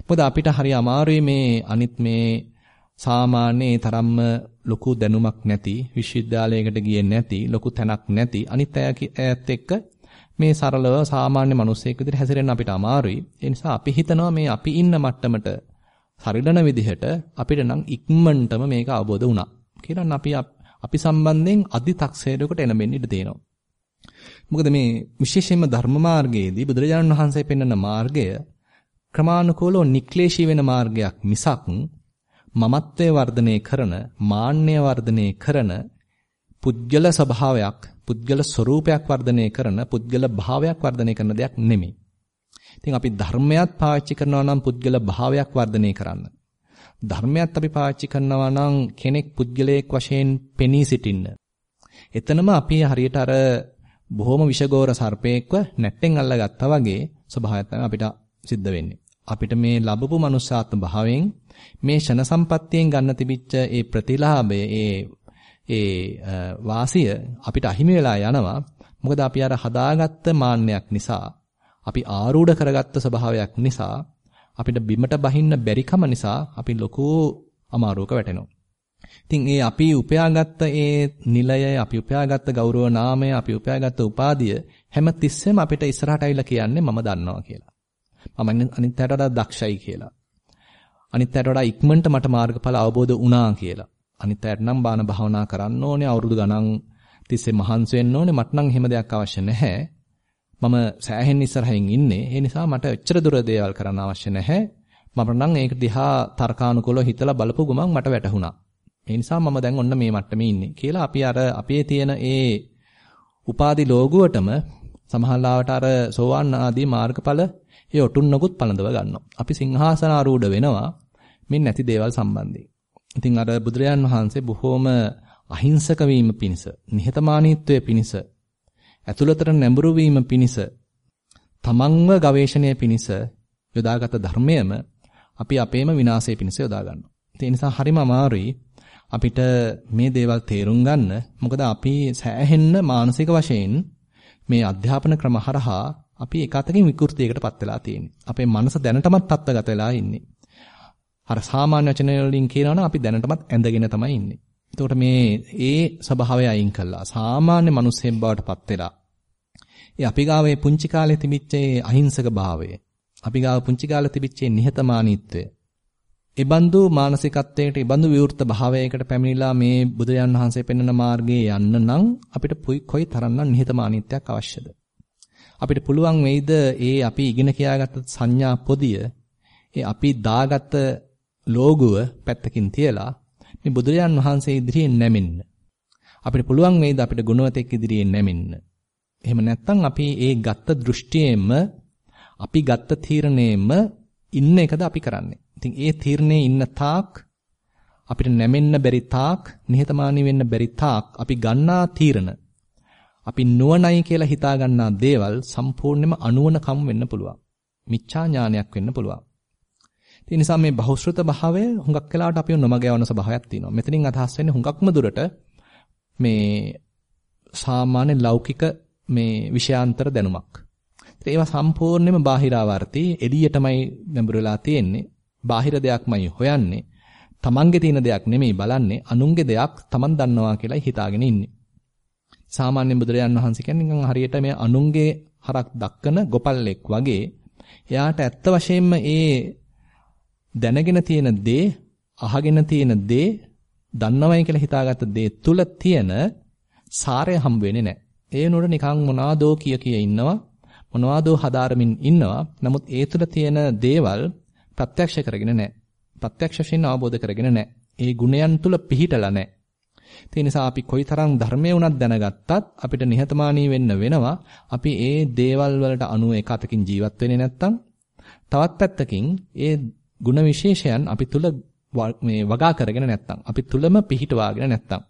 මොකද අපිට හරි අමාරුයි මේ අනිත් මේ සාමාන්‍ය තරම්ම ලොකු දැනුමක් නැති විශ්වවිද්‍යාලයකට ගියේ නැති ලොකු තැනක් නැති අනිත් අයත් එක්ක මේ සරලව සාමාන්‍ය මිනිස්සෙක් විදිහට හැසිරෙන්න අපිට අමාරුයි. ඒ නිසා අපි හිතනවා මේ අපි ඉන්න මට්ටමට සරිලන විදිහට අපිට නම් ඉක්මනටම මේක අවබෝධ වුණා. කියලා අපි අපි සම්බන්ධයෙන් අධි තක්සේරයකට එනබෙන්න ඉඩ තියෙනවා. මොකද මේ විශේෂයෙන්ම ධර්ම මාර්ගයේදී බුදුරජාණන් වහන්සේ පෙන්වන මාර්ගය ක්‍රමානුකූලව නික්ලේශී වෙන මාර්ගයක් මිසක් මමත්වයේ වර්ධනය කරන, මාන්නය වර්ධනය කරන පුද්ගල ස්වභාවයක්, පුද්ගල ස්වરૂපයක් වර්ධනය කරන, පුද්ගල භාවයක් වර්ධනය කරන දෙයක් නෙමෙයි. ඉතින් අපි ධර්මයක් පාවිච්චි කරනවා නම් පුද්ගල භාවයක් වර්ධනය කරන්න. ධර්මයක් අපි පාවිච්චි කරනවා නම් කෙනෙක් පුද්ගලයෙක් වශයෙන් පෙනී සිටින්න. එතනම අපි හරියට අර බොහොම විෂගෝර සර්පයෙක්ව නැට්ටෙන් අල්ලගත්තා වගේ ස්වභාවයක් තමයි අපිට සිද්ධ වෙන්නේ. අපිට මේ ලැබපු මනුෂ්‍යාත්ම භාවයෙන් මේ ෂණ සම්පත්තියෙන් ගන්න තිබිච්ච ඒ ප්‍රතිලාභය ඒ ඒ වාසිය අපිට අහිමි වෙලා යනවා. මොකද අපි අර හදාගත්ත මාන්නයක් නිසා අපි ආරූඪ කරගත්ත ස්වභාවයක් නිසා අපිට බිමට බහින්න බැරිකම නිසා අපි ලොකු අමාරුවක වැටෙනවා. ඉතින් ඒ අපි උපයාගත්ත ඒ නිලය, අපි උපයාගත්ත ගෞරව නාමය, අපි උපයාගත්ත උපාධිය හැම තිස්සෙම අපිට ඉස්සරහට ඇවිල්ලා කියන්නේ මම දන්නවා කියලා. මම අනිත් පැයට වඩා දක්ෂයි කියලා. අනිත් පැයට වඩා ඉක්මනට මට මාර්ගඵල අවබෝධ වුණා කියලා. අනිත් පැයට නම් බාන භාවනා කරන්න ඕනේ, අවුරුදු ගණන් තිස්සේ මහන්සි වෙන්න ඕනේ. මට නම් එහෙම දෙයක් අවශ්‍ය නැහැ. මම සෑහෙන් ඉස්සරහින් ඉන්නේ. ඒ නිසා මට එච්චර දුර දේවල් කරන්න අවශ්‍ය නැහැ. මම නම් ඒක දිහා තර්කානුකූලව හිතලා බලපු ගමන් මට වැටහුණා. ඒ නිසා මම දැන් ඔන්න මේ මට්ටමේ ඉන්නේ කියලා අපි අර අපේ තියෙන ඒ උපාදි ලෝගුවටම සමහරවිට අර සෝවාන් ආදී මාර්ගඵල ඒ ඔටුන්නකුත් පළඳව ගන්නවා. අපි සිංහාසන ආරූඪ වෙනවා මේ නැති දේවල් සම්බන්ධයෙන්. ඉතින් අර බුදුරජාන් වහන්සේ බොහෝම අහිංසක වීම පිණිස, නිහතමානීත්වයේ පිණිස ඇතුළතට නැඹුරු වීම පිණිස තමන්ව ගවේෂණය පිණිස යොදාගත් ධර්මයම අපි අපේම විනාශය පිණිස යොදා ගන්නවා. ඒ නිසා හරිම අමාරුයි අපිට මේ දේවල් තේරුම් ගන්න. මොකද අපි සෑහෙන්න මානසික වශයෙන් මේ අධ්‍යාපන ක්‍රම හරහා අපි එක අතකින් විකෘතියකටපත් වෙලා තියෙන්නේ. අපේ මනස දැනටමත් තත්ත්වගත වෙලා ඉන්නේ. අර සාමාන්‍ය වචන වලින් කියනවනම් අපි දැනටමත් ඇඳගෙන තමයි ඉන්නේ. එතකොට මේ ඒ ස්වභාවය අයින් කළා. සාමාන්‍ය මිනිස්සෙක් බවට පත් වෙලා. ඒ අපි ගාවේ පුංචි කාලේ තිබිච්ච ඒ අහිංසක භාවය. අපි ගාව පුංචි කාලේ තිබිච්ච නිහතමානීත්වය. ඒ බඳු මානසිකත්වයකට, ඒ බඳු විවෘත භාවයකට පැමිණිලා මේ බුදුරජාන් වහන්සේ පෙන්වන මාර්ගයේ යන්න නම් අපිට කොයි තරම්නම් නිහතමානීත්වයක් අවශ්‍යද? අපිට පුළුවන් වෙයිද ඒ අපි ඉගෙන කියාගත්ත සංඥා පොදිය, ඒ අපි දාගත්ත ලෝගුව පැත්තකින් තියලා මේ බුදුරජාන් වහන්සේ ඉදිරියෙන් නැමෙන්න. අපිට පුළුවන් වේද අපිට ගුණවතෙක් ඉදිරියෙන් නැමෙන්න. එහෙම නැත්නම් අපි ඒ ගත්ත දෘෂ්ටියෙම අපි ගත්ත තීරණයෙම ඉන්න එකද අපි කරන්නේ. ඉතින් ඒ තීරණයේ ඉන්න තාක් අපිට නැමෙන්න බැරි තාක් නිහතමානී වෙන්න බැරි තාක් අපි ගන්නා තීරණ අපි නුවණයි කියලා හිතා ගන්නා දේවල් සම්පූර්ණයෙන්ම අනුවණකම් වෙන්න පුළුවන්. මිච්ඡා ඥානයක් වෙන්න පුළුවන්. ඒ නිසා මේ බහුශ්‍රත භාවය හුඟක් වෙලාවට අපිව නොමග යවන ස්වභාවයක් තියෙනවා. මෙතනින් අදහස් වෙන්නේ හුඟක්ම දුරට මේ සාමාන්‍ය ලෞකික මේ විෂයාන්තර දැනුමක්. ඒවා සම්පූර්ණයෙන්ම බාහිරාවර්ති එළියටමයි නැඹුරු වෙලා තියෙන්නේ. බාහිර දෙයක්මයි හොයන්නේ. තමන්ගේ තියෙන දෙයක් නෙමෙයි බලන්නේ අනුන්ගේ දෙයක් තමන් දන්නවා කියලා හිතාගෙන ඉන්නේ. සාමාන්‍ය බුදුරජාන් වහන්සේ කියන්නේ නිකන් හරියට මේ අනුන්ගේ හරක් දක්කන ගොපල්ලෙක් වගේ එයාට ඇත්ත වශයෙන්ම ඒ දැනගෙන තියෙන දේ, අහගෙන තියෙන දේ, දන්නවයි කියලා හිතාගත්ත දේ තුල තියෙන සාරය හම් වෙන්නේ නැහැ. ඒ නුර නිකන් මොනවාදෝ කිය කිය ඉන්නවා. මොනවාදෝ හදාරමින් ඉන්නවා. නමුත් ඒ තුල තියෙන දේවල් ප්‍රත්‍යක්ෂ කරගෙන නැහැ. ප්‍රත්‍යක්ෂ වශයෙන් අවබෝධ කරගෙන නැහැ. ඒ ගුණයන් තුල පිහිටලා නැහැ. ඒ නිසා අපි කොයිතරම් ධර්මයේ උනත් දැනගත්තත් අපිට නිහතමානී වෙන්න වෙනවා. අපි ඒ දේවල් වලට අනුව එක අතකින් ජීවත් වෙන්නේ නැත්තම් තවත් පැත්තකින් ඒ ಗುಣ විශේෂයන් අපි තුල මේ වගා කරගෙන නැත්තම් අපි තුලම පිහිටවාගෙන නැත්තම්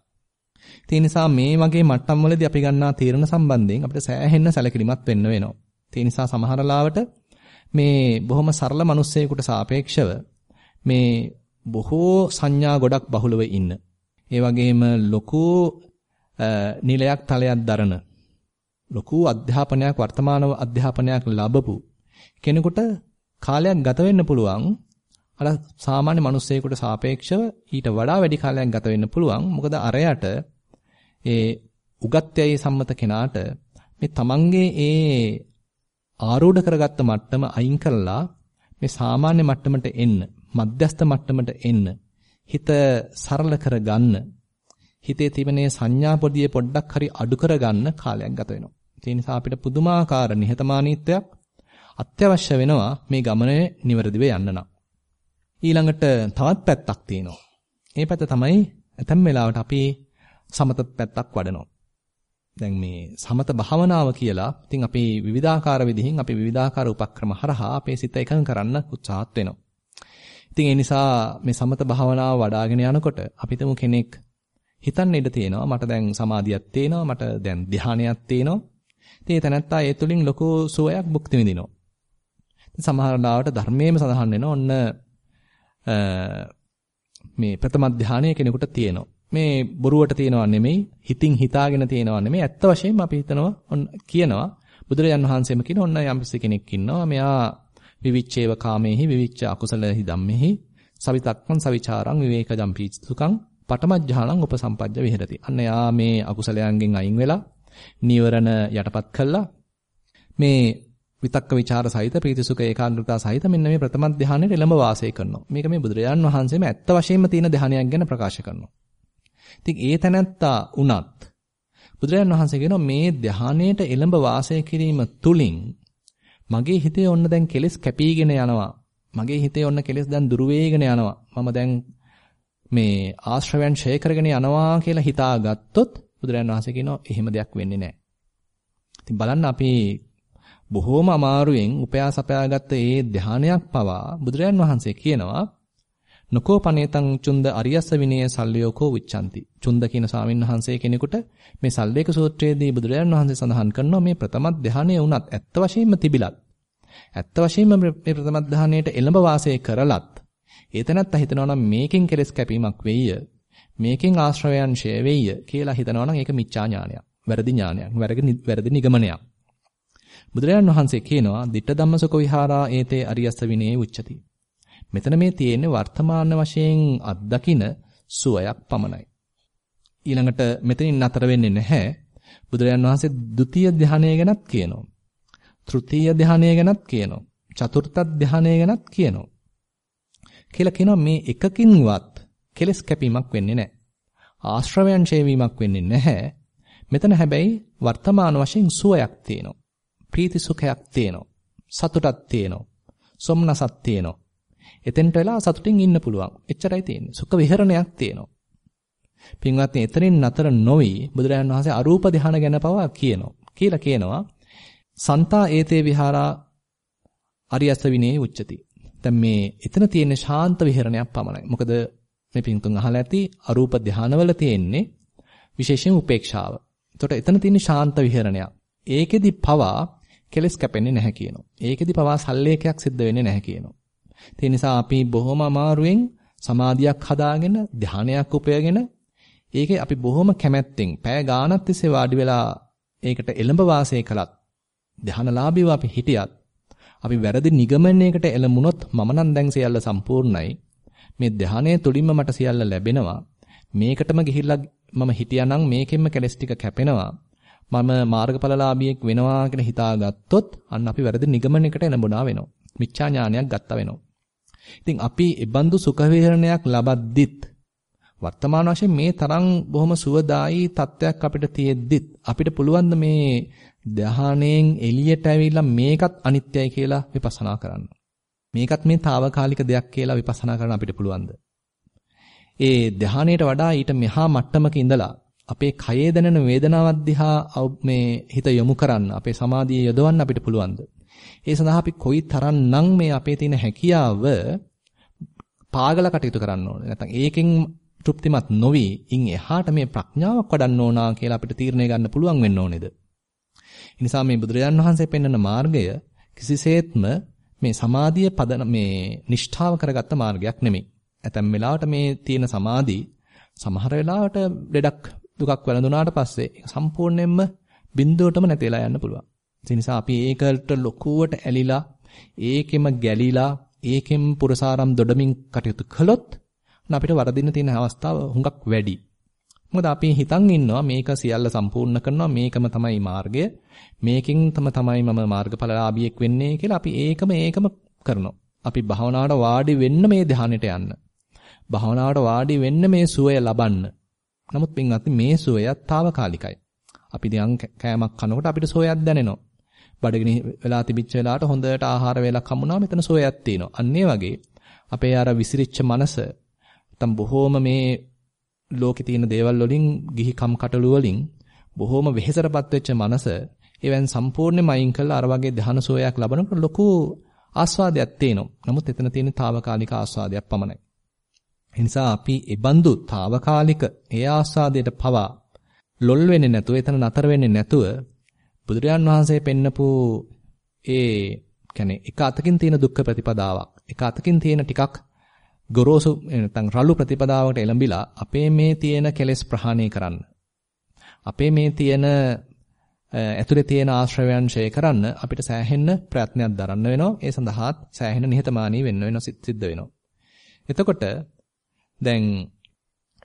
ඒ නිසා මේ වගේ මට්ටම් වලදී අපි ගන්නා තීරණ සම්බන්ධයෙන් අපිට සෑහෙන්න සැලකිලිමත් වෙන්න වෙනවා. ඒ නිසා සමහර ලාවට මේ බොහොම සරල මිනිස්සෙකුට සාපේක්ෂව මේ බොහෝ සංඥා ගොඩක් බහුලව ඉන්න. ඒ වගේම ලොකු නිලයක් තලයක් දරන ලොකු අධ්‍යාපනයක් වර්තමාන අධ්‍යාපනයක් ලැබපු කෙනෙකුට කාලයක් ගත වෙන්න පුළුවන් අර සාමාන්‍ය මිනිස්සෙකුට සාපේක්ෂව ඊට වඩා වැඩි කාලයක් ගත වෙන්න පුළුවන්. මොකද අරයට ඒ උගත්යයි සම්මත කෙනාට මේ තමන්ගේ ඒ ආරූඪ කරගත්ත මට්ටම අයින් කළා මේ සාමාන්‍ය මට්ටමට එන්න, මධ්‍යස්ථ මට්ටමට එන්න, හිත සරල කරගන්න, හිතේ තිබෙනේ සංඥා පොදිය පොඩ්ඩක් හරි අඩු කරගන්න කාලයක් ගත වෙනවා. ඒ නිසා අපිට පුදුමාකාර නිහතමානීත්වයක් අත්‍යවශ්‍ය වෙනවා මේ ගමනේ නිවැරදිව යන්න නම්. ඊළඟට තවත් පැත්තක් තියෙනවා. මේ පැත්ත තමයි ඇතැම් වෙලාවට අපි සමත පැත්තක් වඩනවා. දැන් මේ සමත භාවනාව කියලා ඉතින් අපි විවිධාකාර විදිහින් අපි විවිධාකාර උපක්‍රම හරහා අපේ සිත එකඟ කරන්න උත්සාහත් වෙනවා. ඉතින් ඒ නිසා මේ සමත භාවනාව වඩ아가ගෙන යනකොට අපිටම කෙනෙක් හිතන්න ඉඩ තියෙනවා මට දැන් සමාධියක් තියෙනවා මට දැන් ධානයක් තියෙනවා. ඉතින් ඒ තැනත්තා ඒ තුලින් ලොකු සුවයක් භුක්ති විඳිනවා. ඉතින් සමහර ලාවට ධර්මයේම සඳහන් වෙනවා ඔන්න මේ ප්‍රථම ධානය කෙනෙකුට තියෙනවා. මේ බොරුවට තියෙනවා නෙමෙයි හිතින් හිතාගෙන තියෙනවා නෙමෙයි ඇත්ත වශයෙන්ම අපි හිතනවා කියනවා බුදුරජාන් වහන්සේම කියන ඔන්න යම්සි කෙනෙක් ඉන්නවා මෙයා විවිච්ඡේව කාමේහි විවිච්ඡ අකුසලෙහි ධම්මෙහි සවිතක්කං සවිචාරං විවේකජම් පීචුකං පටමඥානං උපසම්පජ්ජ විහෙරති. අන්න යා මේ අකුසලයන්ගෙන් අයින් වෙලා නීවරණ යටපත් කළා මේ විතක්ක ਵਿਚාර සහිත ප්‍රීතිසුඛ ඒකාග්‍රතාව සහිත මෙන්න මේ ප්‍රථම ධානයේ එළඹ වාසය කරනවා. මේක මේ බුදුරජාන් වහන්සේම ඇත්ත වශයෙන්ම තියෙන ධානයක් ගැන ප්‍රකාශ කරනවා. ඉතින් ඒ තැනැත්තා උනත් බුදුරජාන් වහන්සේ කියනවා මේ ධානයේට එළඹ වාසය කිරීම තුලින් මගේ හිතේ ඔන්න දැන් කෙලෙස් කැපීගෙන යනවා. මගේ හිතේ ඔන්න කෙලෙස් දැන් දුර යනවා. මම දැන් මේ ආශ්‍රවයන් ඡය කරගෙන යනවා කියලා හිතාගත්තොත් බුදුරජාන් වහන්සේ කියනවා එහෙම දෙයක් වෙන්නේ නැහැ. ඉතින් බලන්න අපි බොහෝම අමාරුවෙන් උපයා සපයාගත්ත ඒ ධානයක් පවා බුදුරජාන් වහන්සේ කියනවා නකෝපනේතං චුන්ද අරියස්ස විනය සල්ලයෝකෝ උච්ඡanti. චුන්ද කියන ස්වාමීන් වහන්සේ කෙනෙකුට මේ සල්ලේක සූත්‍රයේදී බුදුරජාණන් වහන්සේ සඳහන් කරනවා මේ ප්‍රථම ධානය වුණත් ඇත්ත වශයෙන්ම තිබිලත්. ඇත්ත වශයෙන්ම මේ ප්‍රථම ධානයට එළඹ වාසය කරලත් ඒතනත් හිතනවා නම් මේකෙන් කෙලස් කැපීමක් වෙయ్య. මේකෙන් ආශ්‍රවයන් ෂය වෙయ్య කියලා හිතනවා නම් ඒක මිච්ඡා ඥානයක්. වැරදි ඥානයක්. වැරදි නිගමනයක්. බුදුරජාණන් වහන්සේ කියනවා ditta dhammasaka vihara ete ariyassa vinaye uccati මෙතන මේ තියෙන්නේ වර්තමාන වශයෙන් අත්දකින සුවයක් පමණයි. ඊළඟට මෙතනින් නතර වෙන්නේ නැහැ. බුදුරජාණන් වහන්සේ ဒ ුතිය ධානය ගැනත් කියනවා. තෘතීය ධානය ගැනත් කියනවා. චතුර්ථ ධානය ගැනත් කියනවා. කියලා කියනවා මේ එකකින්වත් කෙලස් කැපීමක් වෙන්නේ නැහැ. ආශ්‍රවයන් ඡේවීමක් වෙන්නේ නැහැ. මෙතන හැබැයි වර්තමාන වශයෙන් සුවයක් තියෙනවා. ප්‍රීති සුඛයක් තියෙනවා. සතුටක් තියෙනවා. සොම්නසක් තියෙනවා. එතෙන්ට වෙලා සතුටින් ඉන්න පුළුවන්. එච්චරයි තියෙන්නේ. සුඛ විහරණයක් තියෙනවා. පින්වත්නි එතනින් නතර නොවි බුදුරජාණන් වහන්සේ අරූප ධානය ගැන පවා කියනවා. කියලා කියනවා සන්තා ඒතේ විහාරා අරියස්ස විනේ උච්චති. දැන් මේ එතන තියෙන ශාන්ත විහරණයක් පමණයි. මොකද මේ පින්තුන් අහලා ඇති අරූප ධානවල තියෙන්නේ විශේෂයෙන් උපේක්ෂාව. එතකොට එතන තියෙන ශාන්ත විහරණයක්. ඒකෙදි පවා කෙලස් කැපෙන්නේ නැහැ කියනවා. ඒකෙදි පවා සල්ලේකයක් සිද්ධ වෙන්නේ නැහැ කියනවා. ඒ නිසා අපි බොහොම අමාරුවෙන් සමාධියක් හදාගෙන ධානයක් උපයගෙන ඒකේ අපි බොහොම කැමැත්තෙන් පෑ ගානක් තිස්සේ වාඩි වෙලා ඒකට එළඹ වාසය කළත් ධානලාභීව අපි හිටියත් අපි වැරදි නිගමනයකට එළඹුණොත් මම නම් දැන් සියල්ල සම්පූර්ණයි මේ ධානයේ තුලින්ම මට සියල්ල ලැබෙනවා මේකටම ගිහිල්ලා මම හිටියානම් මේකෙන්ම කෙලස් ටික කැපෙනවා මම මාර්ගඵලලාභියෙක් වෙනවා කියලා හිතාගත්තොත් අන්න අපි වැරදි නිගමනයකට එළඹුණා වෙනවා. මිච්ඡා ඥානයක් ගත්තා වෙනවා. ඉතින් අපි ඉබඳු සුඛ විහරණයක් ලබද්දිත් වර්තමාන වශයෙන් මේ තරම් බොහොම සුවදායි තත්ත්වයක් අපිට තියෙද්දිත් අපිට පුළුවන් මේ දහාණයෙන් එළියට ඇවිල්ලා මේකත් අනිත්‍යයි කියලා විපස්සනා කරන්න. මේකත් මේ తాවකාලික දෙයක් කියලා විපස්සනා කරන්න අපිට පුළුවන්ද? ඒ ධානයට වඩා ඊට මෙහා මට්ටමක ඉඳලා අපේ කයේ දැනෙන වේදනාවක් දිහා මේ හිත යොමු කරන්න අපේ සමාධිය යොදවන්න අපිට පුළුවන්ද? ඒ සඳහා අපි කොයි තරම්නම් මේ අපේ තියෙන හැකියාව පාගල කටයුතු කරන්න ඕනේ. නැත්නම් ඒකෙන් තෘප්තිමත් නොවි ඉන් එහාට මේ ප්‍රඥාවක් වඩන්න ඕනා කියලා අපිට තීරණය ගන්න පුළුවන් වෙන්න ඕනේද? ඒ නිසා මේ බුදුරජාන් වහන්සේ පෙන්වන මාර්ගය කිසිසේත්ම මේ සමාධිය පදන මේ නිෂ්ඨාව කරගත්ත මාර්ගයක් නෙමෙයි. ඇතැම් වෙලාවට මේ තියෙන සමාධි සමහර වෙලාවට ලෙඩක් දුකක් වැළඳුනාට පස්සේ ඒක සම්පූර්ණයෙන්ම බිඳුවටම නැතිලා යන්න පුළුවන්. ඒ නිසා අපි ඒකට ලොකුවට ඇලිලා ඒකෙම ගැලිලා ඒකෙන් පුරසාරම් දොඩමින් කටයුතු කළොත් අපිට වරදින්න තියෙන අවස්ථාව හුඟක් වැඩි. මොකද අපි හිතන් ඉන්නවා මේක සියල්ල සම්පූර්ණ කරනවා මේකම තමයි මාර්ගය. මේකෙන් තම තමයි මම මාර්ගඵලලාභියෙක් වෙන්නේ කියලා අපි ඒකම ඒකම කරනවා. අපි භාවනාවට වාඩි වෙන්න මේ ධානයට යන්න. භාවනාවට වාඩි වෙන්න මේ සුවය ලබන්න. නමුත් පින්වත්නි මේ සුවයත් తాවකාලිකයි. අපි දියන් කෑමක් කනකොට අපිට සුවයක් දැනෙනවා. බඩගිනි වෙලා තිබිච්ච වෙලාවට හොඳට ආහාර වේලක් හම්බුනාම මෙතන සුවයක් තියෙනවා. අන්න වගේ අපේ අර විසිරිච්ච මනස නැත්තම් බොහෝම මේ ලෝකේ තියෙන දේවල් වලින් ගිහි කම් කටළු වලින් බොහෝම වෙහෙසටපත් වෙච්ච මනස ඒවෙන් සම්පූර්ණයෙන්ම අයින් කළා අර වගේ ධාන සෝයක් ලබනකොට ලොකු ආස්වාදයක් තියෙනවා. නමුත් එතන තියෙන తాවකාලික ආස්වාදයක් පමණයි. ඒ නිසා අපි ඒ බඳු తాවකාලික ඒ ආස්වාදයට පවා ලොල් වෙන්නේ නැතුව එතන නතර වෙන්නේ නැතුව බුදුරජාන් වහන්සේ පෙන්නපු ඒ කියන්නේ එක අතකින් තියෙන දුක්ඛ ප්‍රතිපදාවක් එක අතකින් තියෙන ටිකක් ගොරෝසු නැත්නම් රළු ප්‍රතිපදාවකට එළඹිලා අපේ මේ තියෙන කෙලෙස් ප්‍රහාණය කරන්න අපේ මේ තියෙන ඇතුලේ තියෙන ආශ්‍රවයන් ඡය කරන්න අපිට සෑහෙන්න ප්‍රයත්නයක් දරන්න වෙනවා. ඒ සඳහාත් සෑහෙන නිහතමානී වෙන්න වෙන සිද්ධ වෙනවා. එතකොට දැන්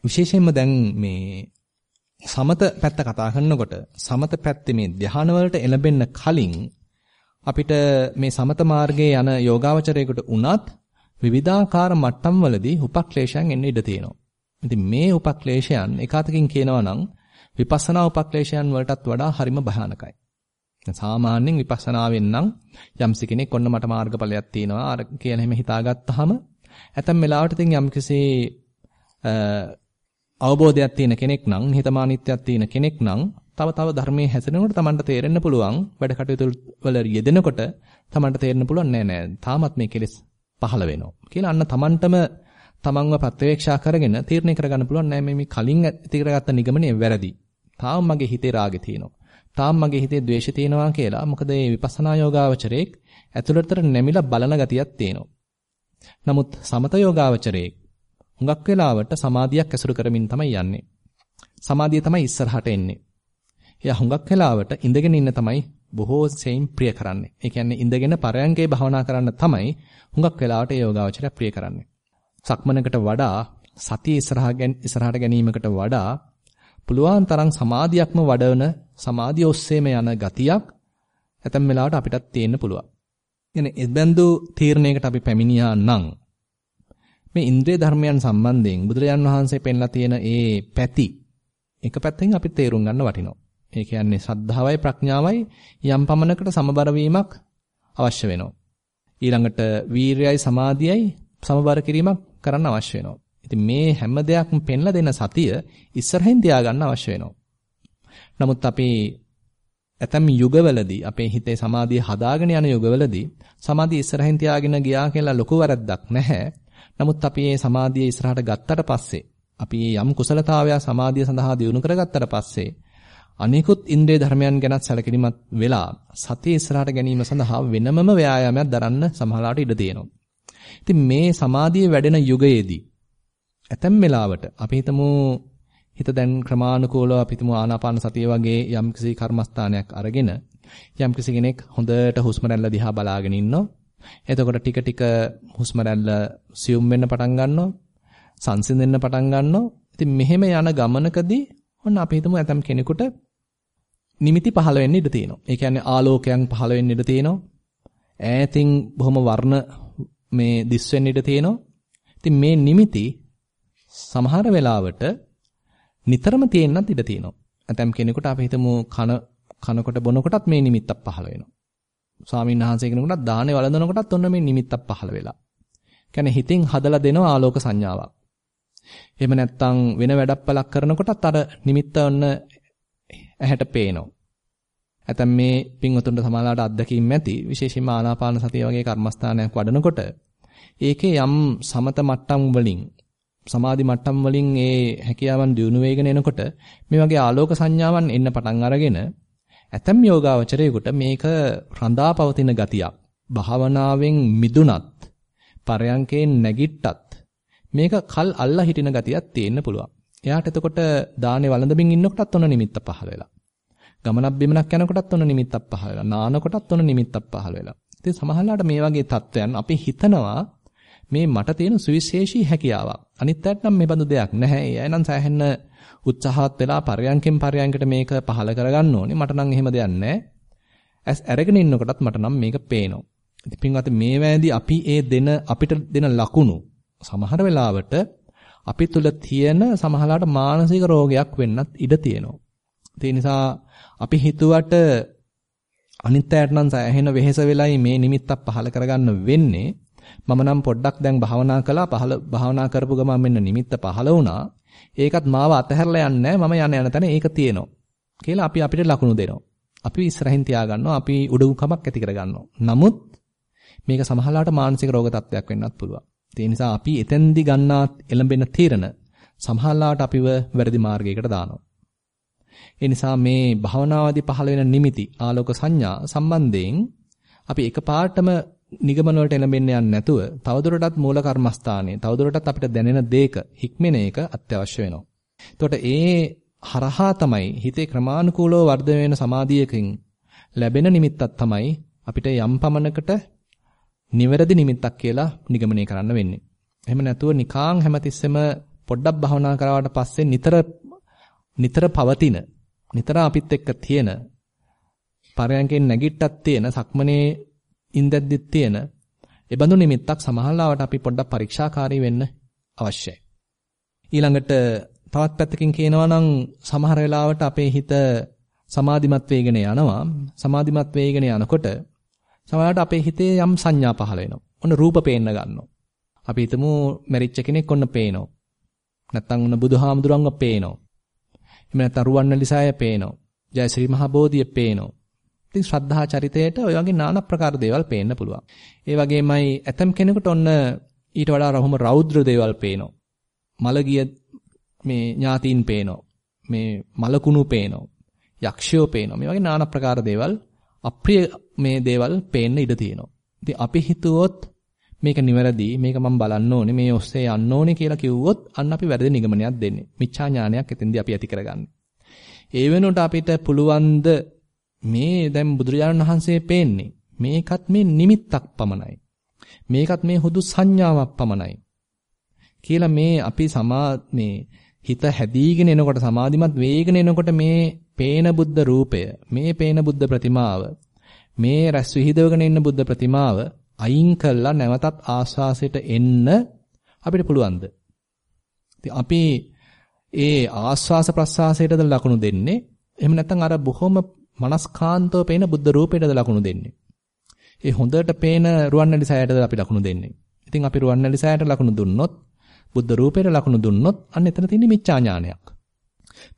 විශේෂයෙන්ම දැන් මේ සමත පැත්ත කතා කරනකොට සමත පැත්තේ මේ ධ්‍යාන වලට එළඹෙන්න කලින් අපිට මේ සමත මාර්ගයේ යන යෝගාවචරයකට උනත් විවිධාකාර මට්ටම් වලදී උපක්ලේශයන් එන්න ඉඩ තියෙනවා. ඉතින් මේ උපක්ලේශයන් එකwidehatකින් කියනවා නම් විපස්සනා උපක්ලේශයන් වලටත් වඩා හරිම භයානකයි. සාමාන්‍යයෙන් විපස්සනාවෙන් නම් යම්සි කෙනෙක් ඔන්න මට මාර්ගඵලයක් තියෙනවා අර කියලා එහෙම හිතාගත්තාම ඇතම් වෙලාවට ඉතින් යම්කිසි අවබෝධයක් තියෙන කෙනෙක් නම් නිහතමානීත්වයක් තියෙන කෙනෙක් නම් තව තව ධර්මයේ හැසිරෙනකොට Tamanට තේරෙන්න පුළුවන් වැඩ කටයුතු වල යෙදෙනකොට Tamanට තේරෙන්න පුළුවන් නෑ නෑ තාමත් මේ කෙලෙස් පහළ වෙනවා කියලා අන්න Tamanටම තමන්ව ප්‍රත්‍යවේක්ෂා කරගෙන තීරණය කරගන්න පුළුවන් නෑ මේ කලින් ඇති කරගත්ත නිගමනය වැරදි. තාම මගේ හිතේ රාගෙ තියෙනවා. තාම මගේ හිතේ ද්වේෂය තියෙනවා කියලා. මොකද මේ විපස්සනා යෝගාවචරයේ ඇතුළතට නැමිලා බලන ගතියක් තියෙනවා. නමුත් සමත යෝගාවචරයේ හුඟක් වෙලාවට සමාධියක් ඇසුරු කරමින් තමයි යන්නේ. සමාධිය තමයි ඉස්සරහට එන්නේ. එයා හුඟක් වෙලාවට ඉඳගෙන ඉන්න තමයි බොහෝ සෙයින් ප්‍රිය කරන්නේ. ඒ කියන්නේ ඉඳගෙන පරයන්කේ භවනා කරන්න තමයි හුඟක් වෙලාවට ඒ යෝගාවචරය ප්‍රිය කරන්නේ. සක්මනකට වඩා සතිය ඉස්සරහට ගැනීමකට වඩා පුළුවන් තරම් සමාධියක්ම වඩවන සමාධිය ඔස්සේම යන ගතියක් ඇතැම් වෙලාවට අපිටත් තියෙන්න පුළුවන්. කියන්නේ එබඳු තීරණයකට අපි පැමිණියා නම් මේ ඉන්ද්‍රිය ධර්මයන් සම්බන්ධයෙන් බුදුරජාන් වහන්සේ පෙන්ලා තියෙන ඒ පැති එක පැත්තකින් අපි තේරුම් ගන්න වටිනවා. ඒ කියන්නේ ශ්‍රද්ධාවයි ප්‍රඥාවයි යම් පමණකට සමබර වීමක් අවශ්‍ය වෙනවා. ඊළඟට වීරයයි සමාධියයි සමබර කිරීමක් කරන්න අවශ්‍ය වෙනවා. ඉතින් මේ හැම දෙයක්ම පෙන්ලා දෙන සතිය ඉස්සරහින් තියාගන්න අවශ්‍ය වෙනවා. නමුත් අපි ඇතම් යුගවලදී අපේ හිතේ සමාධිය හදාගෙන යන යුගවලදී සමාධිය ඉස්සරහින් තියාගෙන ගියා කියලා ලොකු වැරද්දක් නැහැ. නමුත් අපි මේ සමාධිය ඉස්සරහට ගත්තට පස්සේ අපි යම් කුසලතාවයක් සමාධිය සඳහා දියුණු කරගත්තට පස්සේ අනිකුත් ඉන්ද්‍රිය ධර්මයන් ගැනත් සැලකිලිමත් වෙලා සතිය ඉස්සරහට ගැනීම සඳහා වෙනමම ව්‍යායාමයක් දරන්න සමහරලාට ඉඩ තියෙනවා. ඉතින් මේ සමාධිය වැඩෙන යුගයේදී ඇතැම් වෙලාවට අපි හිතමු හිත දැන් ක්‍රමානුකූලව අපි හිතමු ආනාපාන සතිය වගේ යම්කිසි කර්මස්ථානයක් අරගෙන යම්කිසි කෙනෙක් හොඳට හුස්ම රැල්ල දිහා බලාගෙන ඉන්නවා. එතකොට ටික ටික හුස්ම රැල්ල සියුම් වෙන්න පටන් ගන්නවා. සංසිඳෙන්න පටන් ගන්නවා. ඉතින් මෙහෙම යන ගමනකදී ඔන්න අපි හිතමු ඇතම් කෙනෙකුට නිමිති පහළ වෙන්න ඉඩ තියෙනවා. ඒ කියන්නේ ආලෝකයන් පහළ වෙන්න ඉඩ තියෙනවා. ඈතින් බොහොම වර්ණ මේ දිස් වෙන්න ඉඩ තියෙනවා. ඉතින් මේ නිමිති සමහර වෙලාවට නිතරම තියෙන්නත් ඉඩ තියෙනවා. ඇතම් කෙනෙකුට අපි හිතමු කන කනකොට බොනකොටත් මේ නිමිත්තක් පහළ වෙනවා. ස්වාමීන් වහන්සේ කෙනෙකුට දාහනේ වළඳනකොටත් ඔන්න මේ නිමිත්තක් පහළ වෙලා. කියන්නේ හිතින් හදලා දෙන ආලෝක සංඥාවක්. එහෙම නැත්නම් වෙන වැඩප්පලක් කරනකොටත් අර නිමිත්ත ඔන්න ඇහැට පේනවා. ඇතම් මේ පින්වතුන්ට සමාලාට අත්දැකීම් ඇති විශේෂයෙන්ම ආනාපාන සතිය වගේ කර්මස්ථානයක් වඩනකොට ඒකේ යම් සමත මට්ටම් වලින් සමාධි මට්ටම් වලින් ඒ හැකියාවන් දියුණු වෙගෙන එනකොට මේ වගේ ආලෝක සංඥාවන් එන්න පටන් අරගෙන ඇතම් යෝගාවචරයේකට මේක රඳා පවතින ගතියක් භාවනාවෙන් මිදුනත් පරයන්කේ නැගිට්ටත් මේක කල් අල්ලා හිටින ගතියක් තියෙන්න පුළුවන්. එයාට එතකොට දානේ වළඳමින් ඉන්නකොටත් ඔන්න නිමිත්ත පහළ වෙලා. ගමනක් බිමනක් යනකොටත් ඔන්න නිමිත්තක් පහළ වෙලා. නානකොටත් ඔන්න නිමිත්තක් පහළ වෙලා. ඉතින් සමහරවිට මේ වගේ தත්වයන් අපි හිතනවා මේ මට තියෙන සුවිශේෂී හැකියාවක්. අනිත් අයට නම් මේ බඳු දෙයක් නැහැ. ඒ අය නම් සෑහෙන්න උත්සාහවත් වෙලා පරයන්කෙන් පරයන්කට මේක පහළ කරගන්න ඕනේ. මට නම් එහෙම දෙයක් නැහැ. ඇස් අරගෙන ඉන්නකොටත් මට නම් මේක පේනවා. ඉතින් පින්වත් මේ වෑදී අපි ඒ දෙන අපිට දෙන ලකුණු සමහර වෙලාවට අපි තුල තියෙන සමහරලාට මානසික රෝගයක් වෙන්නත් ඉඩ තියෙනවා. ඒ නිසා අපි හිතුවට අනිත් අයට නම් සෑහෙන වෙහෙස වෙලයි මේ නිමිත්තක් පහල කරගන්න වෙන්නේ. මම නම් පොඩ්ඩක් දැන් භාවනා කළා පහල භාවනා කරපු ගමන් මෙන්න නිමිත්ත පහල වුණා. ඒකත් මාව අතහැරලා යන්නේ මම යන යන තැන ඒක තියෙනවා. කියලා අපි අපිට ලකුණු දෙනවා. අපි ඉස්සරහින් තියාගන්නවා අපි උඩඟුකමක් ඇති කරගන්නවා. නමුත් මේක සමහරලාට මානසික රෝග තත්ත්වයක් වෙන්නත් පුළුවන්. ඒ නිසා අපි එතෙන්දි ගන්නා එළඹෙන තීරණ සමහරලාට අපිව වැරදි මාර්ගයකට දානවා. ඒ නිසා මේ භවනාදී පහළ වෙන නිමිති ආලෝක සංඥා සම්බන්ධයෙන් අපි එකපාරටම නිගමන වලට එළඹෙන්න යන්නේ නැතුව තවදුරටත් මූල කර්මස්ථානයේ තවදුරටත් අපිට දැනෙන දේක හික්මෙන එක අත්‍යවශ්‍ය වෙනවා. එතකොට ඒ හරහා තමයි හිතේ ක්‍රමානුකූලව වර්ධනය වෙන සමාධියකින් ලැබෙන නිමිත්තක් තමයි අපිට යම් පමණකට නිවැරදි නිමිත්තක් කියලා නිගමනය කරන්න වෙන්නේ. එහෙම නැතුව නිකාං හැමතිස්සෙම පොඩ්ඩක් භවනා කරාට පස්සේ නිතර නිතර පවතින නිතර අපිත් එක්ක තියෙන පරයන්කෙන් නැගිට්ටක් තියෙන සක්මනේ ඉඳද්දිත් තියෙන ඒබඳු නිමිත්තක් සමහරවිට අපි පොඩ්ඩක් පරීක්ෂාකාරී වෙන්න අවශ්‍යයි. ඊළඟට තවත් පැත්තකින් කියනවා නම් සමහර වෙලාවට අපේ හිත සමාධිමත් වේගන යනවා. සමාධිමත් වේගන යනකොට සමහරවිට අපේ හිතේ යම් සංඥා පහළ වෙනවා. ඔන්න රූප පේන්න ගන්නවා. අපි හිතමු මැරිච්ච කෙනෙක් ඔන්න පේනවා. නැත්තම් ඔන්න බුදුහාමුදුරන්ව පේනවා. එහෙම නැත්තම් රුවන්වැලිසෑය පේනවා. ජයශ්‍රී මහ බෝධිය පේනවා. ඉතින් ශ්‍රද්ධා චරිතයට ඔය වගේ নানা ප්‍රකාර දේවල් පේන්න පුළුවන්. ඒ වගේමයි ඇතම් කෙනෙකුට ඔන්න ඊට වඩා රහුම රෞද්‍ර දේවල් පේනවා. මලගිය මේ ඥාතීන් පේනවා. මේ මලකුණු පේනවා. යක්ෂයෝ පේනවා. මේ වගේ নানা ප්‍රකාර දේවල් අප්‍රිය මේ දේවල් පේන්න ඉඩ තියෙනවා. ඉතින් අපි හිතුවොත් මේක නිවැරදි මේක මම බලන්න ඕනේ මේ ඔස්සේ යන්න ඕනේ කියලා කිව්වොත් අන්න අපි වැරදි නිගමනයක් දෙන්නේ. මිච්ඡා ඥානයක් එතෙන්දී අපි ඇති කරගන්නේ. ඒ වෙනුවට අපිට පුළුවන් මේ දැන් බුදුරජාණන් වහන්සේ පේන්නේ මේකත් මේ නිමිත්තක් පමණයි. මේකත් මේ හුදු සංඥාවක් පමණයි. කියලා මේ අපි සමා මේ හිත හැදීගෙන එනකොට සමාධිමත් වේගෙන එනකොට මේ පේන බුද්ධ රූපය මේ පේන බුද්ධ ප්‍රතිමාව මේ රැස් විහිදවගෙන ඉන්න බුද්ධ ප්‍රතිමාව අයින් කළා නැවතත් ආස්වාසයට එන්න අපිට පුළුවන්ද? ඉතින් අපි ඒ ආස්වාස ප්‍රස්වාසයටද ලකුණු දෙන්නේ එහෙම නැත්නම් අර බොහොම මනස්කාන්තව පේන බුද්ධ රූපයටද ලකුණු දෙන්නේ. ඒ හොඳට පේන රුවන්වැලි සෑයටද අපි ලකුණු දෙන්නේ. ඉතින් අපි රුවන්වැලි සෑයට ලකුණු දුන්නොත් බුද්ධ රූපයට ලකුණු දුන්නොත් අන්න එතන තියෙන මිච්ඡා ඥානයක්.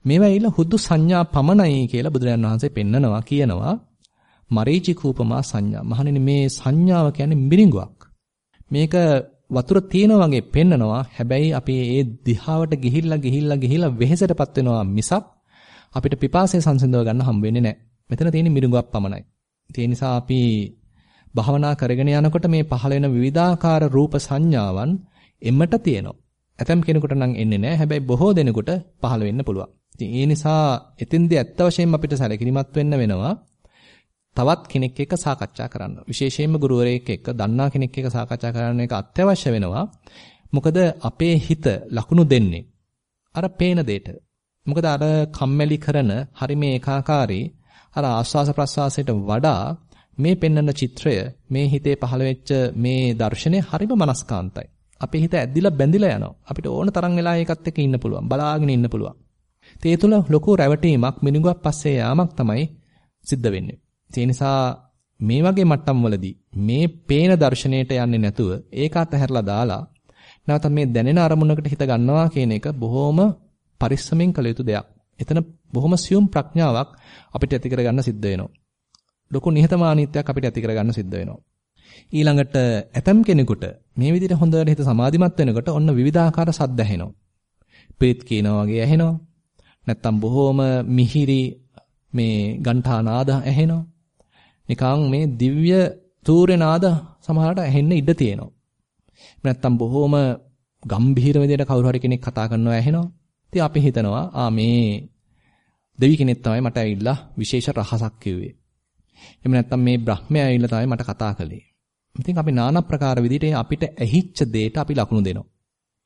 මේවා ඊළ හුදු සංඥා පමණයි කියලා බුදුරජාන් වහන්සේ පෙන්නනවා කියනවා. මරීචි කූපමා සංඥා. මහණෙනි මේ සංඥාව කියන්නේ මිරිඟුවක්. මේක වතුර තියෙන වගේ පෙන්නනවා. හැබැයි අපි ඒ දිහාවට ගිහිල්ලා ගිහිල්ලා ගිහිල්ලා වෙහෙසටපත් වෙනවා මිසක් අපිට පිපාසය සංසිඳව ගන්න හම් වෙන්නේ නැහැ. මෙතන තියෙන මිරිඟුවක් පමණයි. ඒ නිසා අපි භාවනා කරගෙන යනකොට මේ පහළ වෙන විවිධාකාර රූප සංඥාවන් එමට තියෙනවා. ඇතම් කෙනෙකුට නම් එන්නේ නැහැ. හැබැයි බොහෝ දෙනෙකුට පහළ වෙන්න පුළුවන්. ඉතින් ඒ නිසා එතෙන්දී ඇත්ත වශයෙන්ම අපිට සැලකිලිමත් වෙන්න වෙනවා. තවත් කෙනෙක් එක්ක සාකච්ඡා කරන්න. විශේෂයෙන්ම ගුරුවරයෙක් එක්ක දන්නා කෙනෙක් එක්ක සාකච්ඡා කරන්න එක අත්‍යවශ්‍ය වෙනවා. මොකද අපේ හිත ලකුණු දෙන්නේ අර පේන දෙයට. මොකද අර කම්මැලි කරන හරි මේ ඒකාකාරී අර ආස්වාස ප්‍රස්වාසයට වඩා මේ පෙන්වන චිත්‍රය මේ හිතේ පහළ වෙච්ච මේ දර්ශනය හරිම මනස්කාන්තයි. අපේ හිත ඇද්දිලා බැඳිලා යනවා. අපිට ඕන තරම් වෙලා ඒකත් එක්ක ඉන්න පුළුවන්. බලාගෙන ඉන්න පුළුවන්. ඒ තුළ ලොකු රැවටීමක් මිනිඟුවක් පස්සේ යාමක් තමයි සිද්ධ වෙන්නේ. ඒ නිසා මේ වගේ මට්ටම් වලදී මේ පේන දර්ශනයට යන්නේ නැතුව ඒක අතහැරලා දාලා නැවත මේ දැනෙන අරමුණකට හිත ගන්නවා කියන එක බොහොම පරිස්සමෙන් කළ යුතු දෙයක්. එතන බොහොම සියුම් ප්‍රඥාවක් අපිට ඇති කරගන්න සිද්ධ වෙනවා. ලොකු නිහතමානීත්වයක් අපිට ඇති කරගන්න සිද්ධ වෙනවා. ඊළඟට ඇතම් කෙනෙකුට මේ විදිහට හොඳට හිත සමාධිමත් වෙනකොට ඔන්න විවිධාකාර සද්ද ඇහෙනවා. පිරිත් කියනවා වගේ ඇහෙනවා. නැත්තම් බොහොම මිහිරි මේ ඝණ්ඨා නාද ඇහෙනවා. නිකන් මේ දිව්‍ය තූර්ය නාද සමහරට ඇහෙන්න ඉඩ තියෙනවා. නැත්තම් බොහොම ගම්භීර විදිහට කවුරු හරි කෙනෙක් කතා කරනවා ඇහෙනවා. ඉතින් අපි හිතනවා ආ මේ දෙවි කෙනෙක් තමයි මට ඇවිල්ලා විශේෂ රහසක් කිව්වේ. එහෙම නැත්නම් මේ බ්‍රහ්මයා ඇවිල්ලා තමයි මට කතා කළේ. ඉතින් අපි নানা ප්‍රකාර විදිහට අපිට ඇහිච්ච දෙයට අපි ලකුණු දෙනවා.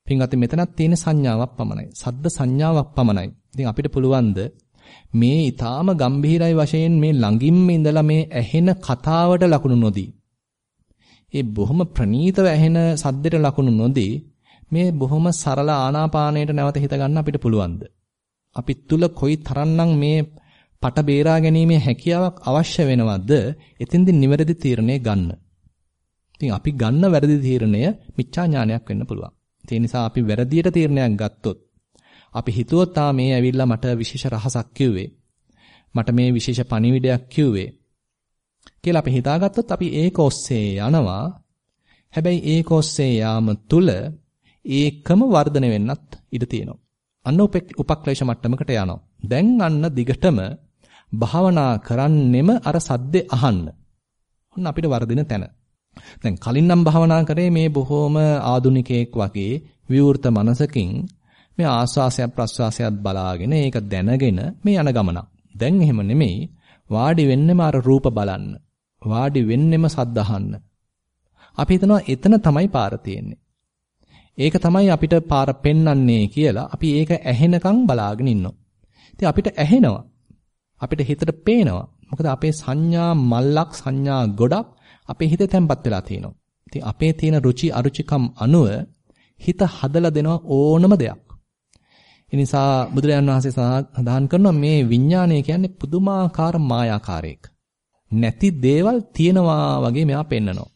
පින්වත් මෙතනක් තියෙන සංඥාවක් පමණයි. සද්ද සංඥාවක් පමණයි. ඉතින් අපිට පුළුවන්ද මේ ඊටාම ගම්භීරයි වශයෙන් මේ ළඟින්ම ඉඳලා මේ ඇහෙන කතාවට ලකුණු නොදී ඒ බොහොම ප්‍රනීතව ඇහෙන සද්දෙට ලකුණු නොදී මේ බොහොම සරල ආනාපානයට නැවත හිත ගන්න අපිට පුළුවන්ද? අපි තුල කොයි තරම්නම් මේ පට බේරා ගැනීමේ හැකියාවක් අවශ්‍ය වෙනවද? එතෙන්දී නිවැරදි තීරණය ගන්න. ඉතින් අපි ගන්න වැරදි තීරණය මිච්ඡා ඥානයක් වෙන්න පුළුවන්. ඒ නිසා අපි වැරදියට තීරණයක් ගත්තොත් අපි හිතුවොත් තා මේ ඇවිල්ලා මට විශේෂ රහසක් කිව්වේ. මට මේ විශේෂ පණිවිඩයක් කිව්වේ. කියලා අපි හිතාගත්තොත් අපි ඒක ඔස්සේ යනවා. හැබැයි ඒක ඔස්සේ යාම තුල ඒකම වර්ධනය වෙන්නත් ඉඩ තියෙනවා. අන්න උපක්ලේශ මට්ටමකට යනවා. දැන් අන්න දිගටම භාවනා කරන්නෙම අර සද්දේ අහන්න. ඔන්න අපිට වර්ධින තැන. දැන් කලින් නම් භාවනා කරේ මේ බොහොම ආදුනිකයෙක් වගේ විවෘත මනසකින් මේ ආස්වාසයක් ප්‍රස්වාසයක් බලාගෙන ඒක දැනගෙන මේ යන ගමන. දැන් එහෙම නෙමෙයි වාඩි වෙන්නෙම අර රූප බලන්න. වාඩි වෙන්නෙම සද්ද අහන්න. අපි හිතනවා එතන තමයි පාර තියෙන්නේ. ඒක තමයි අපිට පාර පෙන්වන්නේ කියලා අපි ඒක ඇහෙනකන් බලාගෙන ඉන්නවා. ඉතින් අපිට ඇහෙනවා. අපිට හිතට පේනවා. මොකද අපේ සංඥා මල්ලක් සංඥා ගොඩක් අපේ හිතේ තැම්පත් වෙලා තියෙනවා. ඉතින් අපේ තියෙන රුචි අරුචිකම් අනුව හිත හදලා දෙනවා ඕනම දෙයක්. ඒ නිසා බුදුරජාන් වහන්සේ සඳහන් කරනවා මේ විඥානය කියන්නේ පුදුමාකාර මායාකාරයක්. නැති දේවල් තියෙනවා වගේ මෙයා පෙන්නනවා.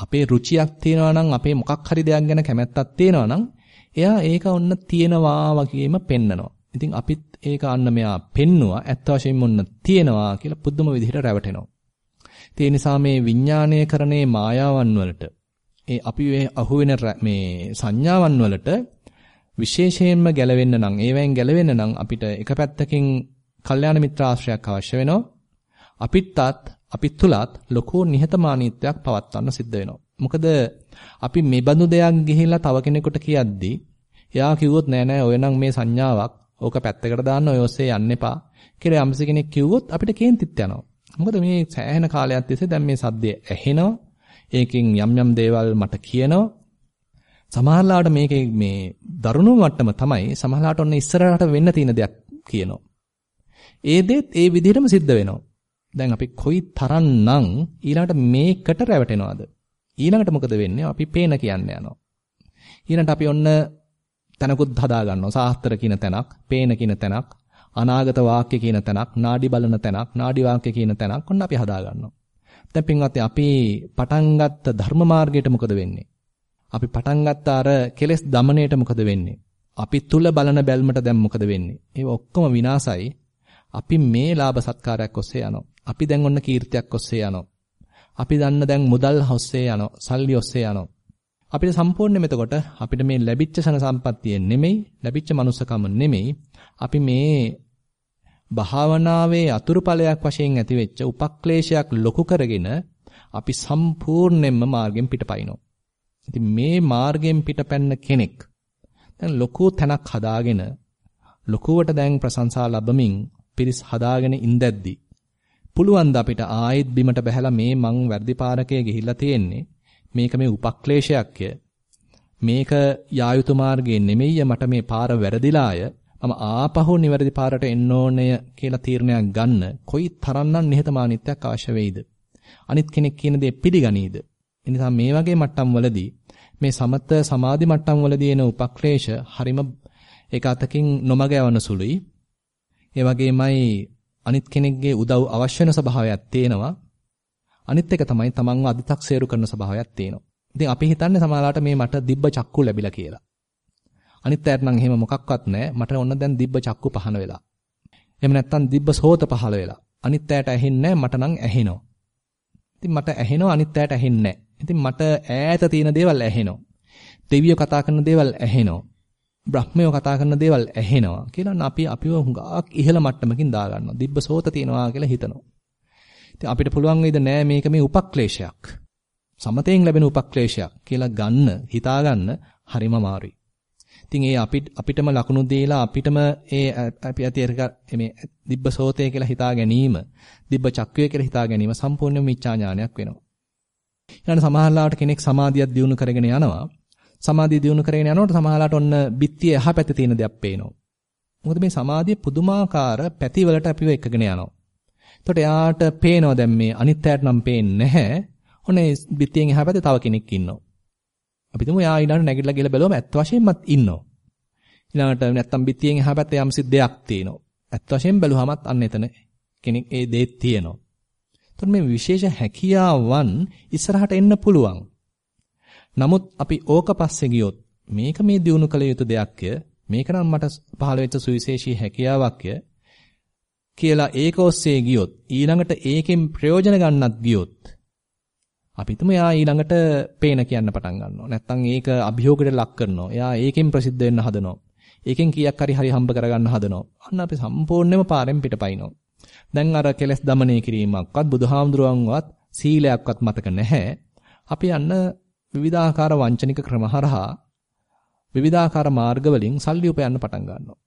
අපේ රුචියක් තියෙනවා නම් අපේ මොකක් හරි දෙයක් ගැන කැමැත්තක් තියෙනවා නම් එයා ඒක ඔන්න තියෙනවා වගේම පෙන්නනවා. ඉතින් අපිත් ඒක අන්න මෙයා පෙන්නවා ඇත්ත වශයෙන්ම ඔන්න තියෙනවා කියලා පුදුම විදිහට රැවටෙනවා. ඒ නිසා මේ විඥාණය කරනේ මායාවන් වලට ඒ අපි අහුවෙන මේ සංඥාවන් වලට විශේෂයෙන්ම ගැලවෙන්න නම් ඒවෙන් ගැලවෙන්න නම් අපිට එක පැත්තකින් කල්යාණ මිත්‍රාශ්‍රයක් අවශ්‍ය වෙනවා. අපිටත් අපි තුලත් ලොකු නිහතමානීත්වයක් පවත්වන්න සිද්ධ වෙනවා. මොකද අපි මේ බඳු දෙයක් ගිහිල්ලා තව කෙනෙකුට කියද්දී එයා කිව්වොත් නෑ නෑ ඔය නම් මේ සංඥාවක් ඕක පැත්තකට දාන්න ඔය ඔස්සේ යන්න එපා කියලා යම්සි කෙනෙක් කිව්වොත් අපිට කේන්තිත් යනවා. මොකද මේ සෑහෙන කාලයක් තිස්සේ දැන් මේ සද්දය ඇහෙනවා. ඒකෙන් යම් යම් දේවල් මට කියනවා. සමහරලාට මේකේ මේ දරුණු මට්ටම තමයි සමහරලාට ඔන්න ඉස්සරහට වෙන්න තියෙන දෙයක් කියනවා. ඒ දෙත් ඒ විදිහටම සිද්ධ වෙනවා. දැන් අපි කොයි තරම්නම් ඊළඟට මේකට රැවටෙනවද? ඊළඟට මොකද වෙන්නේ? අපි පේන කියන්න යනවා. ඊළඟට අපි ඔන්න තනකුත් හදා ගන්නවා. සාහස්ත්‍ර කියන තැනක්, පේන කියන තැනක්, අනාගත වාක්‍ය කියන තැනක්, නාඩි බලන තැනක්, නාඩි වාක්‍ය කියන තැනක් ඔන්න අපි හදා ගන්නවා. දැන් පින්වත්නි අපි පටන් ගත්ත ධර්ම මාර්ගයට මොකද වෙන්නේ? අපි පටන් ගත්ත අර කෙලෙස් দমনයට මොකද වෙන්නේ? අපි තුල බලන බැල්මට දැන් මොකද වෙන්නේ? ඒව ඔක්කොම විනාසයි. අපි මේ ලාභ සත්කාරයක් ඔස්සේ යනවා. අපි දැන් ඔන්න කීර්තියක් ඔස්සේ යනවා. අපි දන්න දැන් මුදල් ඔස්සේ යනවා. සල්ලි ඔස්සේ යනවා. අපිට සම්පූර්ණයෙන්ම එතකොට අපිට මේ ලැබිච්ච සන සම්පත්තිය නෙමෙයි, ලැබිච්ච මනුස්සකම නෙමෙයි. අපි මේ භාවනාවේ අතුරුඵලයක් වශයෙන් ඇතිවෙච්ච උපක්ලේශයක් ලොකු කරගෙන අපි සම්පූර්ණයෙන්ම මාර්ගෙන් පිටපයින්නවා. ඉතින් මේ මාර්ගෙන් පිටපැන්න කෙනෙක් දැන් ලොකු තැනක් හදාගෙන ලොකුවට දැන් ප්‍රශංසා ලැබමින් පිරිස් හදාගෙන ඉඳද්දි පුළුවන් ද අපිට ආයෙත් බිමට බහැලා මේ මං වැඩි පාරකයේ ගිහිල්ලා තියෙන්නේ? මේක මේ උපක්ලේශයක්ය. මේක යා යුතු මාර්ගයේ නෙමෙයි මට මේ පාර වැරදිලාය. මම ආපහු නිවැරදි පාරට එන්න ඕනය කියලා තීරණයක් ගන්න කොයි තරම්නම් නිහතමානීත්වයක් අවශ්‍ය වෙයිද? අනිත් කෙනෙක් කියන දේ පිළිගනීද? එනිසා මේ වගේ මට්ටම් වලදී මේ සමත සමාධි මට්ටම් වලදී එන උපක්ලේශ හරිම ඒක අතකින් නොමග යවන සුළුයි. ඒ වගේමයි අනිත් කෙනෙක්ගේ උදව් අවශ්‍ය වෙන ස්වභාවයක් තියෙනවා. අනිත් එක තමයි තමන්ව අදි탁සේරු කරන ස්වභාවයක් තියෙනවා. ඉතින් අපි හිතන්නේ සමහරවිට මේ මට දිබ්බ චක්කු ලැබිලා කියලා. අනිත් අයට නම් එහෙම මොකක්වත් නැහැ. මට ඔන්න දැන් දිබ්බ චක්කු පහන වෙලා. එහෙම නැත්නම් දිබ්බ සෝත පහල වෙලා. අනිත් අයට ඇහෙන්නේ මට නම් ඇහෙනවා. ඉතින් මට ඇහෙනවා අනිත් අයට ඇහෙන්නේ ඉතින් මට ඈත තියෙන දේවල් ඇහෙනවා. දෙවියෝ කතා කරන දේවල් ඇහෙනවා. බ්‍රහ්මයෝ කතා කරන දේවල් ඇහෙනවා කියලා අපි අපිව හුඟක් ඉහළ මට්ටමකින් දාගන්නවා. දිබ්බ සෝත තියනවා කියලා හිතනවා. ඉතින් අපිට පුළුවන් වෙයිද නෑ මේක මේ උපක්ලේශයක්. සමතෙන් ලැබෙන උපක්ලේශයක් කියලා ගන්න, හිතාගන්න හරිම අමාරුයි. ඉතින් ඒ අපිට අපිටම ලකුණු දීලා අපිටම ඒ අපි ඇති මේ දිබ්බ සෝතය කියලා හිතා ගැනීම, දිබ්බ චක්කය කියලා හිතා ගැනීම සම්පූර්ණ මිච්ඡා ඥානයක් වෙනවා. ඊළඟ සමහරලාට කෙනෙක් සමාධියක් දියුණු කරගෙන යනවා. සමාධිය දියුණු කරගෙන යනකොට සමහරලාට ඔන්න බිත්තිය එහා පැත්තේ තියෙන දෙයක් පේනවා. මොකද මේ සමාධිය පුදුමාකාර පැතිවලට අපිව එකගෙන යනවා. එතකොට එයාට පේනවා දැන් මේ අනිත් පැයට නම් පේන්නේ නැහැ. ඔන්නේ බිත්තියෙන් එහා පැත්තේ තව කෙනෙක් ඉන්නවා. අපි තුමු යා ඊළඟට නැගිටලා ගිහලා බැලුවම ඇත්ත වශයෙන්මත් ඉන්නවා. ඊළඟට නැත්තම් පිටියෙන් එහා පැත්තේ යම්සි දෙයක් තියෙනවා. ඇත්ත වශයෙන් බැලුවමත් අන්න එතන කෙනෙක් ඒ දේ තියෙනවා. එතකොට මේ විශේෂ හැකියාවන් ඉස්සරහට එන්න පුළුවන්. නමුත් අපි ඕක පස්සේ ගියොත් මේක මේ දියුණු කළ යුතු දෙයක්ය. මේක නම් මට පහළ වෙච්ච සුවිශේෂී හැකියාවක්ය කියලා ඒක ඔස්සේ ගියොත් ඊළඟට ඒකෙන් ප්‍රයෝජන ගන්නත් ගියොත් අපි හිතමු එයා ඊළඟට පේන කියන්න පටන් ගන්නවා. නැත්තම් ඒක අභියෝගයට ලක් කරනවා. එයා ඒකෙන් ප්‍රසිද්ධ වෙන්න හදනවා. ඒකෙන් කීයක් හරි හරි හම්බ කරගන්න හදනවා. අන්න අපි සම්පූර්ණයෙන්ම පාරෙන් පිටපයින්නවා. දැන් අර කෙලස් দমনය කිරීමක්වත් බුදුහාමුදුරුවන්වත් සීලයක්වත් මතක නැහැ. අපි අන්න විවිධාකාර වංචනික ක්‍රම හරහා විවිධාකාර මාර්ග වලින් සල්ලි උපයන්න පටන් ගන්නවා.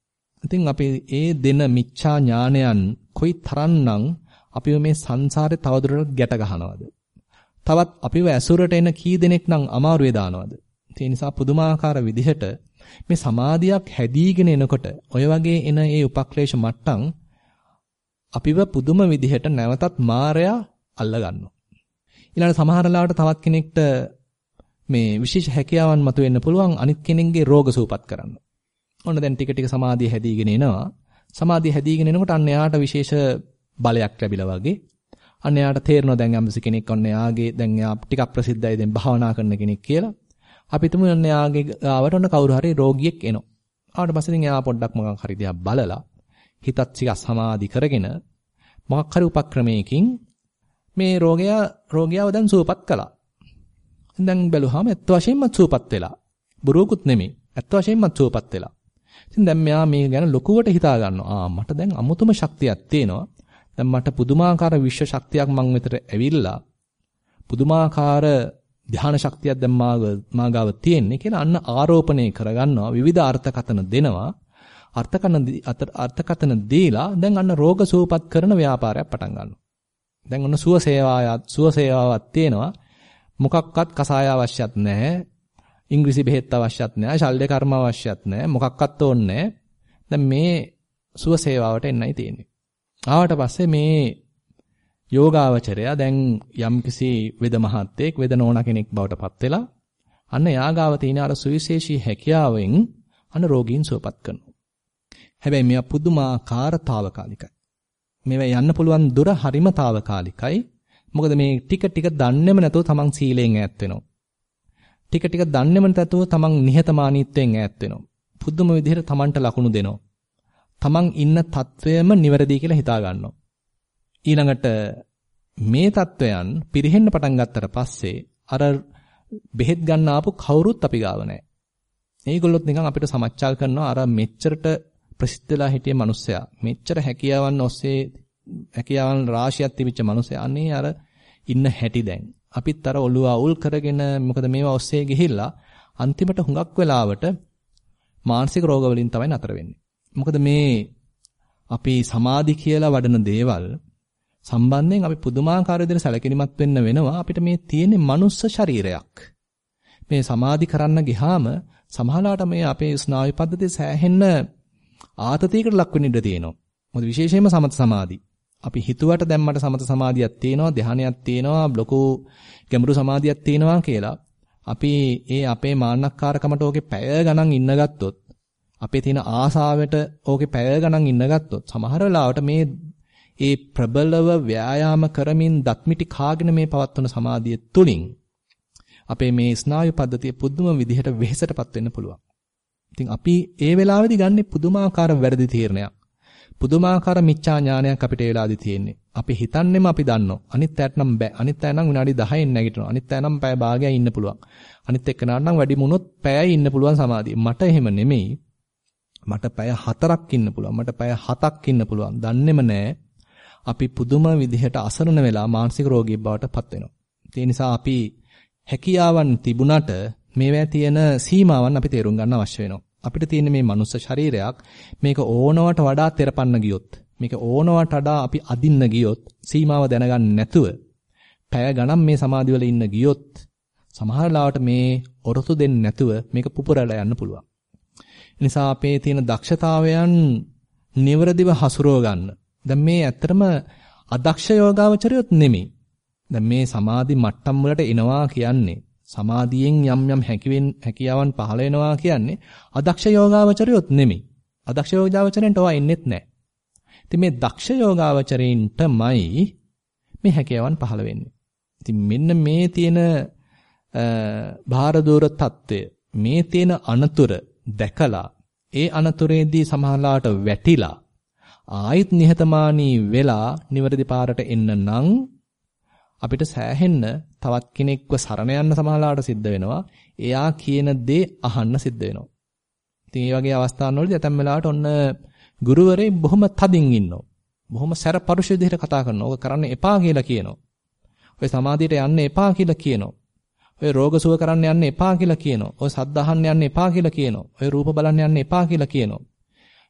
ඉතින් අපි ඒ දෙන මිච්ඡා ඥානයන් කොයි තරම්නම් අපිව මේ සංසාරේ තවදුරටත් ගැට ගහනවද? තවත් අපිව ඇසුරට එන කී දෙනෙක් නම් අමාරුවේ දානවද? ඒ නිසා පුදුමාකාර විදිහට මේ සමාධියක් හැදීගෙන එනකොට ඔය වගේ එන ඒ උපක්ලේශ මට්ටම් අපිව පුදුම විදිහට නැවතත් මායя අල්ල ගන්නවා. ඊළඟ සමහර ලාවට තවත් කෙනෙක්ට මේ විශේෂ හැකියාවන් මතුවෙන්න පුළුවන් අනිත් කෙනෙක්ගේ රෝග සූපත් කරන්න. ඔන්න දැන් ටික ටික සමාධිය හැදීගෙන එනවා. සමාධිය හැදීගෙන එනකොට අන්න එයාට විශේෂ බලයක් ලැබිලා වගේ. අන්න එයාට තේරෙනවා දැන් යම්සි කෙනෙක් ඔන්න එයාගේ දැන් එයා ටිකක් ප්‍රසිද්ධයි දැන් භාවනා කරන කෙනෙක් කියලා. අපි තුමු ඔන්න එයාගේ ආවට ඔන්න කවුරු හරි රෝගියෙක් එනවා. ආවට පස්සේ ඉතින් එයා පොඩ්ඩක් මොකක් හරි දිහා බලලා හිතත් ටිකක් සමාධි කරගෙන මොකක් හරි උපක්‍රමයකින් මේ රෝගයා රෝගියාව දැන් සුවපත් කළා. දැන් බැලුවාම ඇත්ත වශයෙන්ම සුවපත් වෙලා. බොරුවකුත් නෙමෙයි. ඇත්ත වශයෙන්ම සුවපත් වෙලා. ඉතින් දැන් මෙයා මේ ගැන ලොකුවට හිතා ගන්නවා. ආ මට දැන් අමුතුම ශක්තියක් තියෙනවා. දැන් මට පුදුමාකාර විශ්ව ශක්තියක් මං වෙතට ඇවිල්ලා පුදුමාකාර ධ්‍යාන ශක්තියක් දැන් මාගාව තියෙන්නේ කියලා අන්න ආරෝපණය කරගන්නවා විවිධ අර්ථකතන දෙනවා අර්ථකතන අර්ථකතන දීලා දැන් අන්න රෝග සුවපත් කරන ව්‍යාපාරයක් පටන් ගන්නවා දැන් ඔන්න සුව සේවාවක් සුව සේවාවක් තියෙනවා මොකක්වත් කසාය අවශ්‍යත් නැහැ ඉංග්‍රීසි බෙහෙත් අවශ්‍යත් නැහැ ශල්‍ය කර්ම අවශ්‍යත් නැහැ මොකක්වත් ඕනේ දැන් මේ සුව සේවාවට එන්නයි තියෙන්නේ ආවට පස්සේ මේ යෝගාවචරය දැන් යම්කිසි වෙද මහත්තයෙක් වෙද නෝනා කෙනෙක් බවට පත් වෙලා අන්න යාගාව තියෙන අර සුවිශේෂී හැකියාවෙන් අන්න රෝගීන් සුවපත් කරනවා. හැබැයි මේවා පුදුමාකාර తాවකාලිකයි. මේවා යන්න පුළුවන් දුර හරිම తాවකාලිකයි. මොකද මේ ටික ටික දන්නේම නැතුව තමන් සීලයෙන් ඈත් වෙනවා. ටික ටික දන්නේම නැතුව තමන් නිහතමානීත්වයෙන් ඈත් වෙනවා. පුදුම විදිහට තමන්ට ලකුණු දෙනවා. තමන් ඉන්න තත්වයම නිවැරදි කියලා හිතා ගන්නවා. ඊළඟට මේ තත්වයන් පිරෙහෙන්න පටන් ගත්තට පස්සේ අර බෙහෙත් ගන්න ආපු කවුරුත් අපි ගාව නැහැ. මේගොල්ලොත් නිකන් අපිට සමච්චල් කරනවා අර මෙච්චරට ප්‍රසිද්ධලා හිටිය මිනිස්සයා මෙච්චර හැකියාවන් ඔස්සේ හැකියාවන් රාශියක් තිබිච්ච මිනිස්සයා. අනේ අර ඉන්න හැටි දැන්. අපිත් අර ඔළුව අවුල් කරගෙන මොකද මේවා ඔස්සේ ගිහිල්ලා අන්තිමට හුඟක් වෙලාවට මානසික රෝග වලින් තමයි නතර වෙන්නේ. මොකද මේ අපි සමාධි කියලා වඩන දේවල් සම්බන්ධයෙන් අපි පුදුමාකාර විදිහට සැලකිලිමත් වෙන්න වෙනවා අපිට මේ තියෙන්නේ මනුස්ස ශරීරයක්. මේ සමාධි කරන්න ගියාම සමහරලාට මේ අපේ ස්නායු පද්ධතිය සෑහෙන්න ආතතියකට ලක් වෙන්න ඉඩ තියෙනවා. මොකද විශේෂයෙන්ම සමත සමාධි. අපි හිතුවට දැන් මට සමත සමාධියක් තියෙනවා, ධානයක් තියෙනවා, ලොකු ගැඹුරු සමාධියක් තියෙනවා කියලා. අපි ඒ අපේ මාන්නක්කාරකමට ඕකේ පැය ගණන් ඉන්න ගත්තොත් අපේ තියෙන ආසාවට ඕකේ පැය ගණන් ඉන්න ගත්තොත් සමහර වෙලාවට මේ ඒ ප්‍රබලව ව්‍යායාම කරමින් දත්මිටි කාගෙන මේ පවත්වන සමාධිය තුලින් අපේ මේ ස්නායු පද්ධතිය පුදුම විදිහට වෙහෙසටපත් වෙන්න පුළුවන්. ඉතින් අපි ඒ වෙලාවේදී ගන්න පුදුමාකාර වැරදි තීරණයක්. පුදුමාකාර මිච්ඡා ඥානයක් අපිට ඒ වෙලාවේදී තියෙන්නේ. අපි හිතන්නෙම අපි දන්නෝ. අනිත් ඇයට නම් බෑ. අනිත් ඇය නම් විනාඩි 10න් නැගිටිනවා. අනිත් ඇය නම් පැය භාගයක් ඉන්න පුළුවන්. අනිත් එක්කනට නම් වැඩි මුණොත් පැයයි ඉන්න පුළුවන් සමාධිය. මට එහෙම නෙමෙයි. මට පැය 4ක් ඉන්න පුළුවන්. මට පැය 7ක් ඉන්න පුළුවන්. දන්නේම නැහැ. අපි පුදුම විදිහට අසරණ වෙලා මානසික රෝගී බවට පත් වෙනවා. ඒ නිසා අපි හැකියාවන් තිබුණට මේවැ තියෙන සීමාවන් අපි තේරුම් ගන්න අවශ්‍ය වෙනවා. අපිට තියෙන මේ මනුස්ස ශරීරයක් මේක ඕනවට වඩා තෙරපන්න ගියොත් මේක ඕනවට වඩා අපි අදින්න ගියොත් සීමාව දැනගන්න නැතුව පැය ගණන් මේ සමාධිවල ඉන්න ගියොත් සමහර ලාවට මේ ඔරොත්තු දෙන්නේ නැතුව මේක පුපුරලා යන්න පුළුවන්. නිසා අපේ තියෙන දක්ෂතාවයන් නිවරදිව හසුරව ගන්න. දැන් මේ ඇත්තටම අදක්ෂ යෝගාවචරයොත් නෙමෙයි. දැන් මේ සමාධි මට්ටම් වලට එනවා කියන්නේ සමාධියෙන් යම් යම් හැකියෙන් හැකියාවන් පහළ වෙනවා කියන්නේ අදක්ෂ යෝගාවචරයොත් නෙමෙයි. අදක්ෂ යෝගාවචරෙන්ට ඔවා එන්නේත් නැහැ. ඉතින් මේ දක්ෂ යෝගාවචරෙන්ටමයි මේ හැකියාවන් පහළ වෙන්නේ. ඉතින් මෙන්න මේ තියෙන භාරදෝර తত্ত্বය මේ තියෙන අනතුර දැකලා ඒ අනතුරේදී සමහරලාට වැටිලා ආයෙත් නිහතමානී වෙලා නිවැරදි පාරට එන්න නම් අපිට සෑහෙන්න තවත් කෙනෙක්ව සරණ යන්න සමහරලාට සිද්ධ වෙනවා. එයා කියන දේ අහන්න සිද්ධ වෙනවා. ඉතින් මේ වගේ අවස්ථාන්වලදී ඇතැම් වෙලාවට ඔන්න ගුරුවරේ බොහොම තදින් ඉන්නවා. බොහොම සැර පරුෂ විදිහට කතා කරනවා. ඕක කරන්න එපා කියලා කියනවා. ඔය සමාධියට යන්න එපා කියලා කියනවා. ඔය රෝග සුව කරන්න යන්න එපා කියලා කියනවා. ඔය සද්ද අහන්න යන්න එපා කියලා කියනවා. ඔය රූප බලන්න යන්න එපා කියලා කියනවා.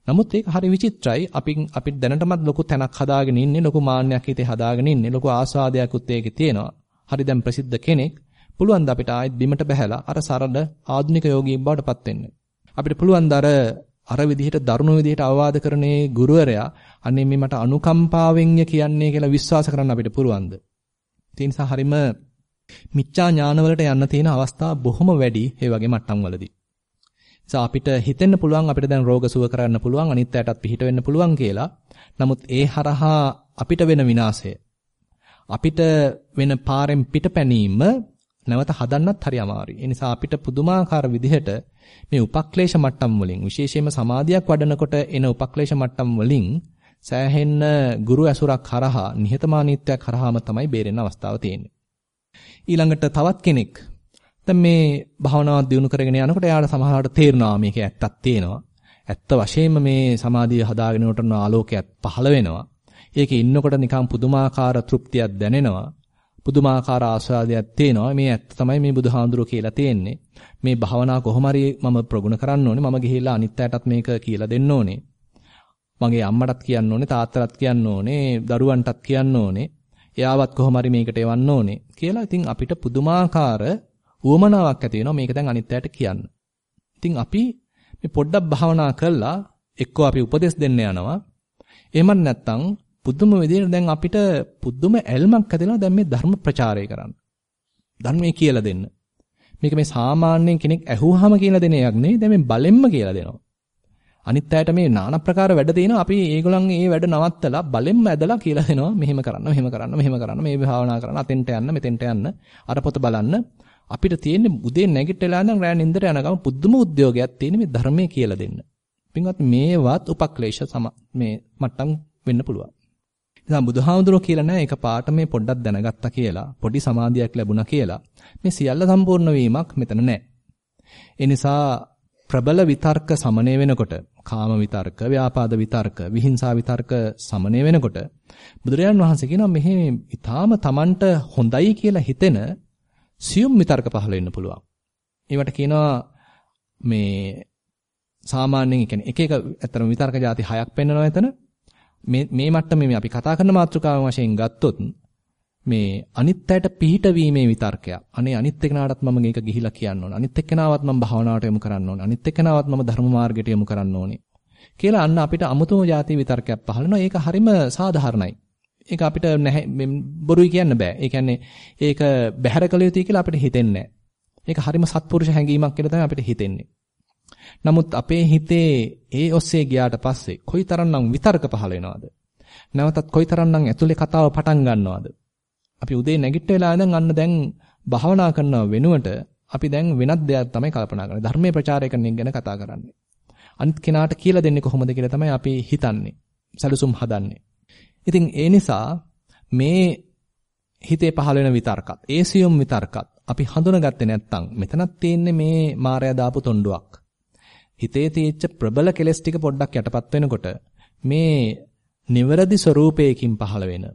නමුත් ඒක හරි විචිත්‍රයි. අපි අපි දැනටමත් ලොකු තැනක් හදාගෙන ඉන්නේ, ලොකු මාන්නයක් හිතේ හදාගෙන ඉන්නේ, ලොකු ආස්වාදයක්ත් ඒකේ තියෙනවා. හරි දැන් ප්‍රසිද්ධ කෙනෙක්. පුළුවන් ද අපිට ආයෙත් බිමට බහැලා අර සරල ආධුනික යෝගී බවටපත් වෙන්න. අපිට පුළුවන් ද අර අර විදිහට දරුණු විදිහට අවවාද කරනේ ගුරුවරයා අනේ මේ මට අනුකම්පාවෙන් කියන්නේ කියලා විශ්වාස කරන්න අපිට පුළුවන්ද? ඒ නිසා හරීම මිච්ඡා ඥානවලට යන්න තියෙන අවස්ථා බොහොම වැඩි ඒ වගේ මට්ටම් වලදී. නිසා අපිට හිතෙන්න පුළුවන් අපිට දැන් රෝග සුව කරන්න පුළුවන් අනිත් අයටත් පිහිට වෙන්න පුළුවන් කියලා. නමුත් ඒ හරහා අපිට වෙන විනාශය අපිට වෙන පාරෙන් පිටපැනීම නැවත හදන්නත් හරි අමාරුයි. ඒ නිසා අපිට පුදුමාකාර විදිහට මේ උපක්ලේශ මට්ටම් වලින් විශේෂයෙන්ම සමාධියක් වඩනකොට එන උපක්ලේශ මට්ටම් වලින් සෑහෙන්න ගුරු ඇසුරක් කරහා නිහතමානීත්වයක් කරාම තමයි බේරෙන්න අවස්ථාව තියෙන්නේ. ඊළඟට තවත් කෙනෙක් දැන් මේ භාවනාවක් දියුණු කරගෙන යනකොට එයාට සමහරවිට තේරෙනවා මේක ඇත්තක් තියෙනවා. ඇත්ත වශයෙන්ම මේ සමාධිය හදාගෙන උටන ආලෝකයක් පහළ වෙනවා. ඒකේ ඉන්නකොට නිකන් පුදුමාකාර තෘප්තියක් දැනෙනවා. පුදුමාකාර ආස්වාදයක් තේනවා. මේ ඇත්ත තමයි මේ බුදුහාඳුරෝ කියලා තියෙන්නේ. මේ භාවනා කොහොම හරි මම ප්‍රගුණ කරන්න ඕනේ. මම ගිහිල්ලා අනිත් අයටත් මේක කියලා දෙන්න ඕනේ. මගේ අම්මටත් කියන්න ඕනේ, තාත්තටත් කියන්න ඕනේ, දරුවන්ටත් කියන්න ඕනේ. එයාවත් කොහොම හරි මේකට එවන්න ඕනේ කියලා ඉතින් අපිට පුදුමාකාර උවමනාවක් ඇති වෙනවා මේක දැන් අනිත් අයට කියන්න. ඉතින් අපි මේ පොඩ්ඩක් භාවනා කළා එක්කෝ අපි උපදෙස් දෙන්න යනවා. එහෙමත් නැත්නම් පුදුම විදිහට දැන් අපිට පුදුම ඇල්මක් ඇතිවෙනවා දැන් මේ ධර්ම ප්‍රචාරය කරන්න. ධර්මයේ කියලා දෙන්න. මේක මේ සාමාන්‍යයෙන් කෙනෙක් ඇහුවාම කියලා දෙන එකක් නෙවෙයි දැන් මේ බලෙන්ම කියලා දෙනවා. අනිත් අයට මේ নানা ප්‍රකාර වැඩ තියෙනවා අපි ඒගොල්ලන්ගේ ඒ වැඩ නවත්තලා බලෙන්ම ඇදලා කියලා දෙනවා මෙහෙම කරන්න මෙහෙම කරන්න මෙහෙම කරන්න මේ භාවනා කරන්න අතෙන්ට යන්න මෙතෙන්ට යන්න අර පොත බලන්න අපිට තියෙන්නේ උදේ නැගිටලා ඉඳන් රෑ නින්දට යනකම් පුදුම උද්‍යෝගයක් තියෙන මේ ධර්මයේ කියලා දෙන්න. පින්වත් මේවත් උපක්ලේශ සම මේ මට්ටම් වෙන්න පුළුවන්. ඉතින් බුදුහාමුදුරුවෝ කියලා නෑ ඒක පාට මේ පොඩ්ඩක් දැනගත්තා කියලා පොඩි සමාධියක් ලැබුණා කියලා මේ සියල්ල සම්පූර්ණ වීමක් මෙතන නෑ. ඒ නිසා ප්‍රබල විතර්ක සමනය වෙනකොට කාම විතර්ක, ව්‍යාපාද විතර්ක, විහිංසා විතර්ක සමනය වෙනකොට බුදුරජාන් වහන්සේ කියනවා මෙහි ඊටාම Tamanට හොඳයි කියලා හිතෙන සියුම් විතර්ක පහළ වෙන්න පුළුවන්. ඒවට කියනවා මේ සාමාන්‍යයෙන් කියන්නේ එක එක ඇත්තටම විතර්ක જાති හයක් පෙන්වනවා එතන. මේ මේ මට්ටමේ මේ අපි කතා කරන මාතෘකාව වශයෙන් ගත්තොත් මේ අනිත්‍යයට පිහිට වීමේ විතර්කයක්. අනේ අනිත් එක්කනාටත් මම මේක ගිහිලා කියන්න ඕන. අනිත් එක්කනාවත් මම භාවනාවට යොමු කරන්න ඕන. අනිත් එක්කනාවත් මම ධර්ම මාර්ගයට යොමු කරන්න ඕනේ. කියලා අන්න අපිට අමුතුම જાති විතර්කයක් පහළ වෙනවා. ඒක හරිම සාධාරණයි. ඒක අපිට නැහැ බොරුයි කියන්න බෑ. ඒ කියන්නේ ඒක බැහැර කළ යුතුයි කියලා අපිට හිතෙන්නේ නැහැ. ඒක හරිම සත්පුරුෂ හැඟීමක් කියලා තමයි අපිට හිතෙන්නේ. නමුත් අපේ හිතේ ඒ ඔස්සේ ගියාට පස්සේ කොයිතරම්නම් විතර්ක පහළ වෙනවද? නැවතත් කොයිතරම්නම් ඇතුලේ කතාව පටන් ගන්නවද? අපි උදේ නැගිට වෙලා ඉඳන් අන්න දැන් භාවනා කරනව වෙනුවට අපි දැන් වෙනත් දෙයක් තමයි කල්පනා කරන්නේ. ධර්මයේ ප්‍රචාරය කරන එක ගැන කතා කරන්නේ. අනිත් කෙනාට කියලා දෙන්නේ කොහොමද කියලා තමයි අපි හිතන්නේ. සැලසුම් හදන්නේ. ඉතින් ඒ නිසා මේ හිතේ පහළ වෙන විතර්කත්, ඒ සියුම් විතර්කත් අපි හඳුනාගත්තේ නැත්නම් මෙතනත් තියෙන්නේ මේ මායя දාපු තොණ්ඩුවක්. හිතේ තියෙච්ච ප්‍රබල කෙලස් ටික පොඩ්ඩක් යටපත් වෙනකොට මේ නිවැරදි ස්වરૂපයකින් පහළ වෙන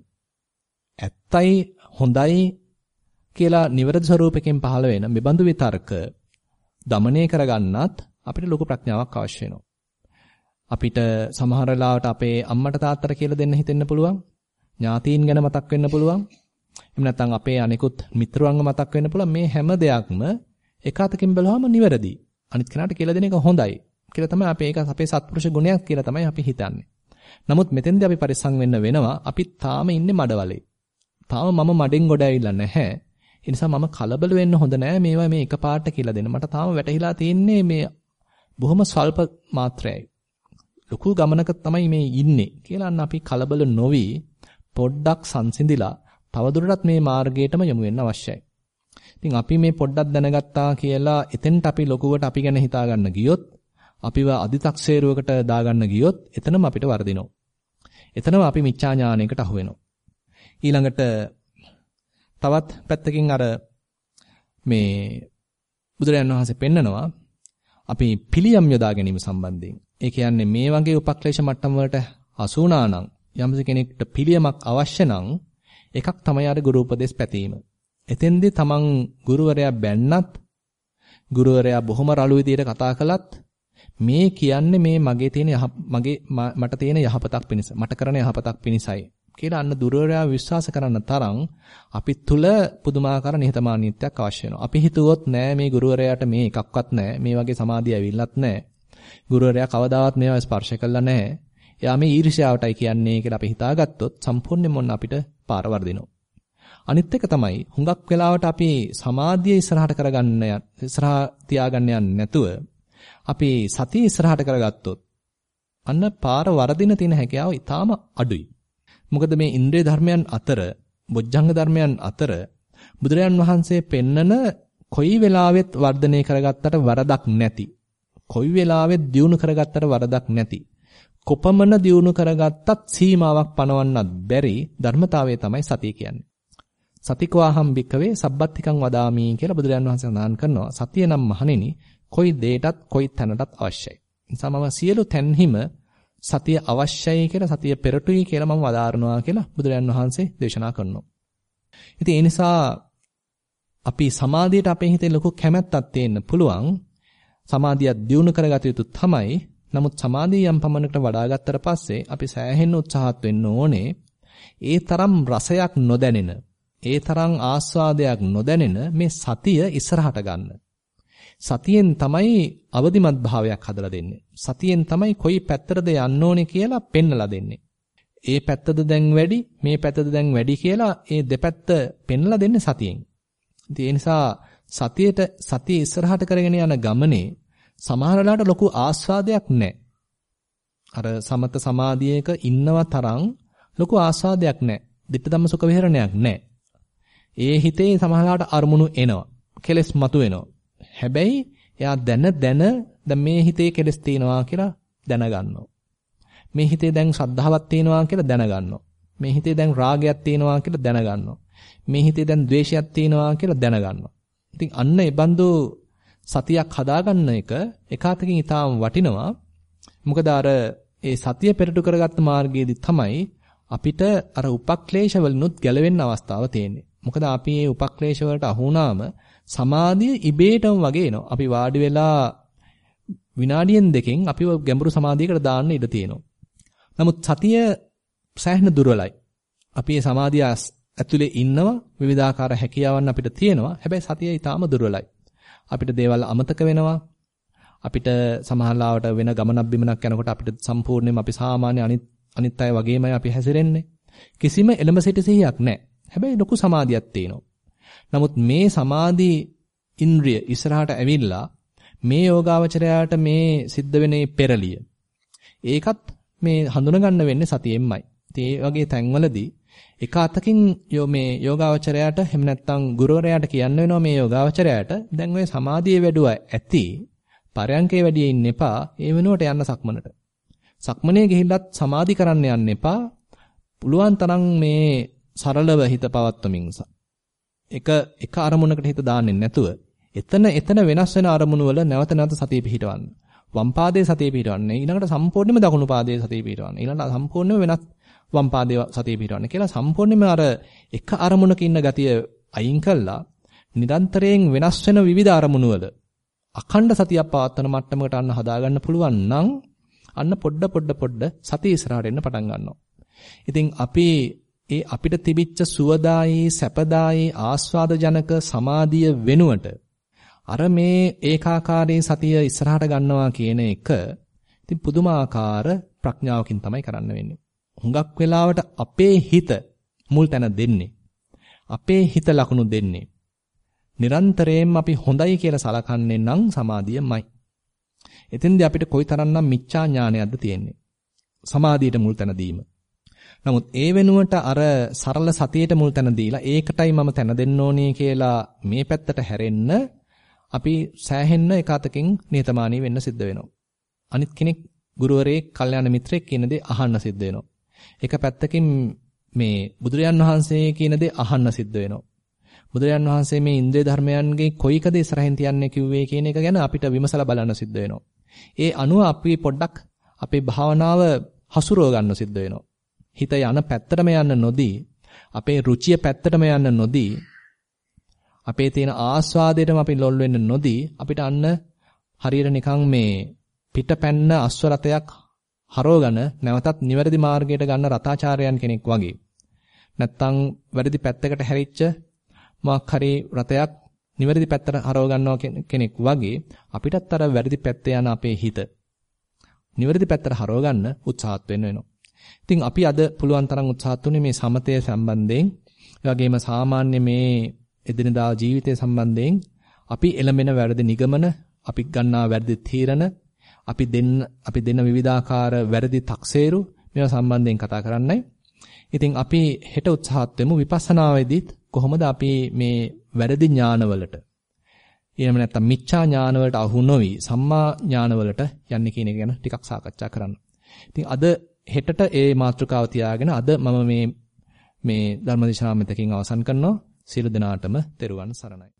ඇත්තයි හොඳයි කියලා නිවැරදි ස්වરૂපයකින් පහළ වෙන මෙබඳු විතර්ක দমনය කරගන්නත් අපිට ලොකු ප්‍රඥාවක් අවශ්‍ය වෙනවා. අපිට සමහර වෙලාවට අපේ අම්මට තාත්තට කියලා දෙන්න හිතෙන්න පුළුවන්. ඥාතීන් ගැන මතක් වෙන්න පුළුවන්. එහෙම නැත්නම් අපේ අනිකුත් මිත්‍රවංග මතක් වෙන්න පුළුවන්. මේ හැම දෙයක්ම එක අතකින් බලවම නිවැරදි. අනිත් කෙනාට කියලා දෙන එක හොඳයි. කියලා තමයි අපි ඒක අපේ සත්පුරුෂ ගුණයක් කියලා තමයි අපි හිතන්නේ. නමුත් මෙතෙන්දී අපි පරිස්සම් වෙන්න වෙනවා. අපි තාම ඉන්නේ මඩවලේ. තාම මම මඩෙන් ගොඩ ඇවිල්ලා නැහැ. ඒ නිසා මම කලබල වෙන්න හොඳ නෑ මේවා මේ එකපාරට කියලා දෙන්න. මට තාම වැටහිලා තියෙන්නේ මේ බොහොම ස්වල්ප මාත්‍රයයි. ලොකු ගමනක තමයි මේ ඉන්නේ කියලා අන්න අපි කලබල නොවි පොඩ්ඩක් සංසිඳිලා තවදුරටත් මේ මාර්ගයටම යමු වෙන්න අවශ්‍යයි. ඉතින් අපි මේ පොඩ්ඩක් දැනගත්තා කියලා එතෙන්ට අපි ලොකුවට අපි ගැන හිතා ගන්න ගියොත් අපිව අදි탁සේරුවකට දාගන්න ගියොත් එතනම අපිට වර්ධිනවා. එතනම අපි මිච්ඡා ඥානයකට අහු වෙනවා. ඊළඟට තවත් පැත්තකින් අර මේ බුදුරජාණන් වහන්සේ පෙන්නනවා අපි පිළියම් යොදා ගැනීම සම්බන්ධයෙන්. ඒ කියන්නේ මේ වගේ උපක්ලේශ මට්ටම් වලට හසු වුණා නම් යම් කෙනෙක්ට පිළියමක් අවශ්‍ය නම් එකක් තමයි අර ගුරු උපදේශ පැතීම. එතෙන්දී තමන් ගුරුවරයා බැන්නත් ගුරුවරයා බොහොම රළු විදියට කතා කළත් මේ කියන්නේ මේ මගේ තියෙන මගේ මට තියෙන යහපතක් පිණිස මට කරන යහපතක් පිණිසයි කියලා අන්න දුරවරයා විශ්වාස කරන්න තරම් අපි තුල පුදුමාකාර නිහතමානීත්වයක් අවශ්‍ය වෙනවා. අපි හිතුවොත් නෑ මේ ගුරුවරයාට මේ එකක්වත් නෑ මේ වගේ සමාධිය ඇවිල්ලත් නෑ. ගුරුවරයා කවදාවත් මේවා ස්පර්ශ කළා නෑ. එයා මේ ඊර්ෂ්‍යාවටයි කියන්නේ කියලා අපි හිතාගත්තොත් සම්පූර්ණයෙන්ම මොන්න අපිට පාර වර්ධිනවා. අනිත් එක තමයි හුඟක් වෙලාවට අපි සමාධිය ඉස්සරහට කරගන්න ඉස්සරහා තියාගන්න යන්නේ නැතුව අපි සතිය ඉස්සරහට කරගත්තොත් අන්න පාර වරදින තියෙන හැකියාව ඊටාම අඩුයි. මොකද මේ ඉන්ද්‍රිය ධර්මයන් අතර, බොජ්ජංග ධර්මයන් අතර බුදුරයන් වහන්සේ පෙන්නන කොයි වෙලාවෙත් වර්ධනය කරගත්තට වරදක් නැති. කොයි වෙලාවෙත් දියුණු කරගත්තට වරදක් නැති. කොපමණ දියුණු කරගත්තත් සීමාවක් පනවන්නත් බැරි ධර්මතාවය තමයි සතිය කියන්නේ. සතිකවාහම් භික්කවේ සබ්බත්තිකං වදාමි කියලා බුදුරජාන් වහන්සේ සඳහන් කරනවා. සතිය නම් මහණෙනි කොයි දෙයටත් කොයි තැනටත් අවශ්‍යයි. නිසා මම සියලු තැන්හිම සතිය අවශ්‍යයි කියලා සතිය පෙරටුයි කියලා මම වදාරනවා කියලා බුදුරජාන් වහන්සේ දේශනා කරනවා. ඉතින් ඒ නිසා අපි සමාධියට අපේ හිතේ ලොකු කැමැත්තක් තියෙන්න පුළුවන්. සමාධිය දියුණු කරගත යුතු තමයි. නමුත් සමාධිය යම් පමණකට වඩා ගත්තට පස්සේ අපි සෑහෙන්න උත්සාහත් වෙන්න ඕනේ. ඒ තරම් රසයක් නොදැනෙන, ඒ තරම් ආස්වාදයක් නොදැනෙන මේ සතිය ඉස්සරහට ගන්න. සතියෙන් තමයි අවදිමත් භාවයක් හදලා දෙන්නේ. සතියෙන් තමයි කොයි පැත්තටද යන්න ඕනේ කියලා පෙන්නලා දෙන්නේ. ඒ පැත්තද දැන් වැඩි, මේ පැත්තද දැන් වැඩි කියලා ඒ දෙපැත්ත පෙන්නලා දෙන්නේ සතියෙන්. ඉතින් ඒ නිසා සතියට සතිය ඉස්සරහට කරගෙන යන ගමනේ සමහරලාට ලොකු ආස්වාදයක් නැහැ. අර සමත සමාධියක ඉන්නව තරම් ලොකු ආස්වාදයක් නැහැ. ditta dhamma sukha viharanයක් නැහැ. ඒ හිතේ සමහරලාට අරමුණු එනවා. කෙලස් මතුවෙනවා. හැබැයි එයා දැන දැන දැන් මේ හිතේ කෙලස් තියෙනවා කියලා දැනගන්නවා. මේ හිතේ දැන් ශ්‍රද්ධාවක් තියෙනවා කියලා දැනගන්නවා. මේ හිතේ දැන් රාගයක් තියෙනවා කියලා දැනගන්නවා. මේ හිතේ දැන් ද්වේෂයක් තියෙනවා කියලා දැනගන්නවා. ඉතින් අන්න ඒ බඳු සතියක් හදාගන්න එක එකාතකින් ඊටාම වටිනවා. මොකද අර ඒ සතිය පෙරටු කරගත්ත මාර්ගයේදී තමයි අපිට අර උපක්ලේශ වලිනුත් ගැලවෙන්න අවස්ථාව තියෙන්නේ. මොකද අපි මේ උපක්ලේශ වලට අහු වුණාම සමාධිය ඉබේටම වගේ එනවා. අපි වාඩි වෙලා විනාඩියෙන් දෙකෙන් අපිව ගැඹුරු සමාධියකට දාන්න ඉඩ තියෙනවා. නමුත් සතිය සෑහෙන දුර්වලයි. අපි මේ සමාධිය ඇතුලේ ඉන්නවා විවිධාකාර හැකියාවන් අපිට තියෙනවා. හැබැයි සතිය ඊටාම දුර්වලයි. අපිට දේවල් අමතක වෙනවා. අපිට සමහරවිට වෙන ගමනක් බිමනක් යනකොට අපිට සම්පූර්ණයෙන්ම අපි සාමාන්‍ය අනිත් අනිත් අය වගේමයි අපි හැසිරෙන්නේ. කිසිම එළඹ සිට සිහියක් නැහැ. හැබැයි ලොකු සමාධියක් තියෙනවා. නමුත් මේ සමාධි ඉන්ද්‍රිය ඉස්සරහට ඇවිල්ලා මේ යෝගාවචරයාට මේ සිද්ධ වෙනේ පෙරලිය. ඒකත් මේ හඳුනගන්න වෙන්නේ සතියෙන්මයි. ඉතින් ඒ වගේ තැන්වලදී එක අතකින් යෝ මේ යෝගාවචරයාට එහෙම නැත්නම් ගුරුවරයාට කියන්න වෙනවා මේ යෝගාවචරයාට දැන් ඔය සමාධියේ වැඩුවා ඇති පරයන්කේ වැඩියේ ඉන්න එපා ඒ වෙනුවට යන්න සක්මනට. සක්මනේ ගිහිල්ලත් සමාධි කරන්න යන්න එපා. පුළුවන් තරම් මේ සරලව හිත පවත්වමින් එක එක අරමුණකට හිත දාන්නේ නැතුව එතන එතන වෙනස් වෙන අරමුණු වල නැවත නැවත සතිය පිහිටවන්න. වම් පාදයේ සතිය පිහිටවන්න. ඊළඟට සම්පූර්ණයෙන්ම දකුණු පාදයේ සතිය පිහිටවන්න. ඊළඟට සම්පූර්ණයෙන්ම වෙනස් වම් පාදයේ සතිය පිහිටවන්න කියලා සම්පූර්ණයෙන්ම අර එක අරමුණක ඉන්න ගතිය අයින් කළා නිරන්තරයෙන් වෙනස් වෙන විවිධ අරමුණු වල අඛණ්ඩ සතියක් පවත්වන මට්ටමකට අන්න හදාගන්න පුළුවන් නම් අන්න පොඩ පොඩ පොඩ සතිය ඉස්සරහට එන්න පටන් ගන්නවා. ඉතින් අපි ඒ අපිට තිබිච්ච සුවදායි සැපදායි ආස්වාදජනක සමාධිය වෙනුවට අර මේ ඒකාකාරී සතිය ඉස්සරහට ගන්නවා කියන එක ඉතින් පුදුමාකාර ප්‍රඥාවකින් තමයි කරන්න වෙන්නේ. හුඟක් වෙලාවට අපේ හිත මුල් තැන දෙන්නේ. අපේ හිත ලකුණු දෙන්නේ. නිරන්තරයෙන්ම අපි හොඳයි කියලා සලකන්නේ නම් සමාධියමයි. එතෙන්දී අපිට කොයිතරම්නම් මිච්ඡා ඥානයක්ද තියෙන්නේ. සමාධියට මුල් තැන දීම. නමුත් ඒ වෙනුවට අර සරල සතියට මුල් තැන දීලා ඒකටයි මම තැන දෙන්න ඕනේ කියලා මේ පැත්තට හැරෙන්න අපි සෑහෙන්න එකතකින් නිහතමානී වෙන්න සිද්ධ වෙනවා. අනිත් කෙනෙක් ගුරුවරයෙක්, කල්යාණ මිත්‍රයෙක් කියන දේ අහන්න සිද්ධ වෙනවා. එක පැත්තකින් මේ බුදුරජාන් වහන්සේ කියන දේ අහන්න සිද්ධ වෙනවා. බුදුරජාන් වහන්සේ මේ ඉන්ද්‍රිය ධර්මයන්ගේ කොයිකද ඉස්සරහින් තියන්නේ කිව්වේ කියන එක ගැන අපිට විමසලා බලන්න සිද්ධ වෙනවා. ඒ අනුව අපි පොඩ්ඩක් අපේ භාවනාව හසුරව ගන්න සිද්ධ වෙනවා. හිත යන පැත්තටම යන්න නොදී අපේ රුචිය පැත්තටම යන්න නොදී අපේ තියෙන ආස්වාදයටම අපි ලොල් වෙන්න නොදී අපිට අන්න හරියට නිකන් මේ පිටපැන්න අස්ව රතයක් හරවගෙන නැවතත් නිවැරදි මාර්ගයට ගන්න රතාචාර්යයන් කෙනෙක් වගේ. නැත්තම් වැරදි පැත්තකට හැරිච්ච මොකක් හරි රතයක් නිවැරදි පැත්තට හරව ගන්නවා කෙනෙක් වගේ අපිටත් අර වැරදි පැත්තේ යන අපේ හිත නිවැරදි පැත්තට හරව ගන්න උත්සාහත් වෙන්න වෙනවා. ඉතින් අපි අද පුළුවන් තරම් උත්සාහත් උනේ මේ සමතය සම්බන්ධයෙන්, ඒ වගේම සාමාන්‍ය මේ එදිනදා ජීවිතය සම්බන්ධයෙන් අපි එළඹෙන වැරදි නිගමන, අපි ගන්නා වැරදි තීරණ, අපි දෙන්න අපි දෙන විවිධාකාර වැරදි තක්සේරු මේවා සම්බන්ධයෙන් කතා කරන්නයි. ඉතින් අපි හෙට උත්සාහත් වෙමු විපස්සනාවේදීත් කොහොමද අපි මේ වැරදි ඥානවලට එහෙම නැත්නම් මිච්ඡා ඥානවලට අහු නොවි සම්මා ඥානවලට යන්නේ කියන එක ගැන ටිකක් සාකච්ඡා කරන්න. ඉතින් අද හෙටට ඒ මාතෘකාව තියාගෙන අද මම මේ මේ ධර්මදේශනාව මෙතකින් අවසන් කරනවා. සියලු දෙනාටම තෙරුවන් සරණයි.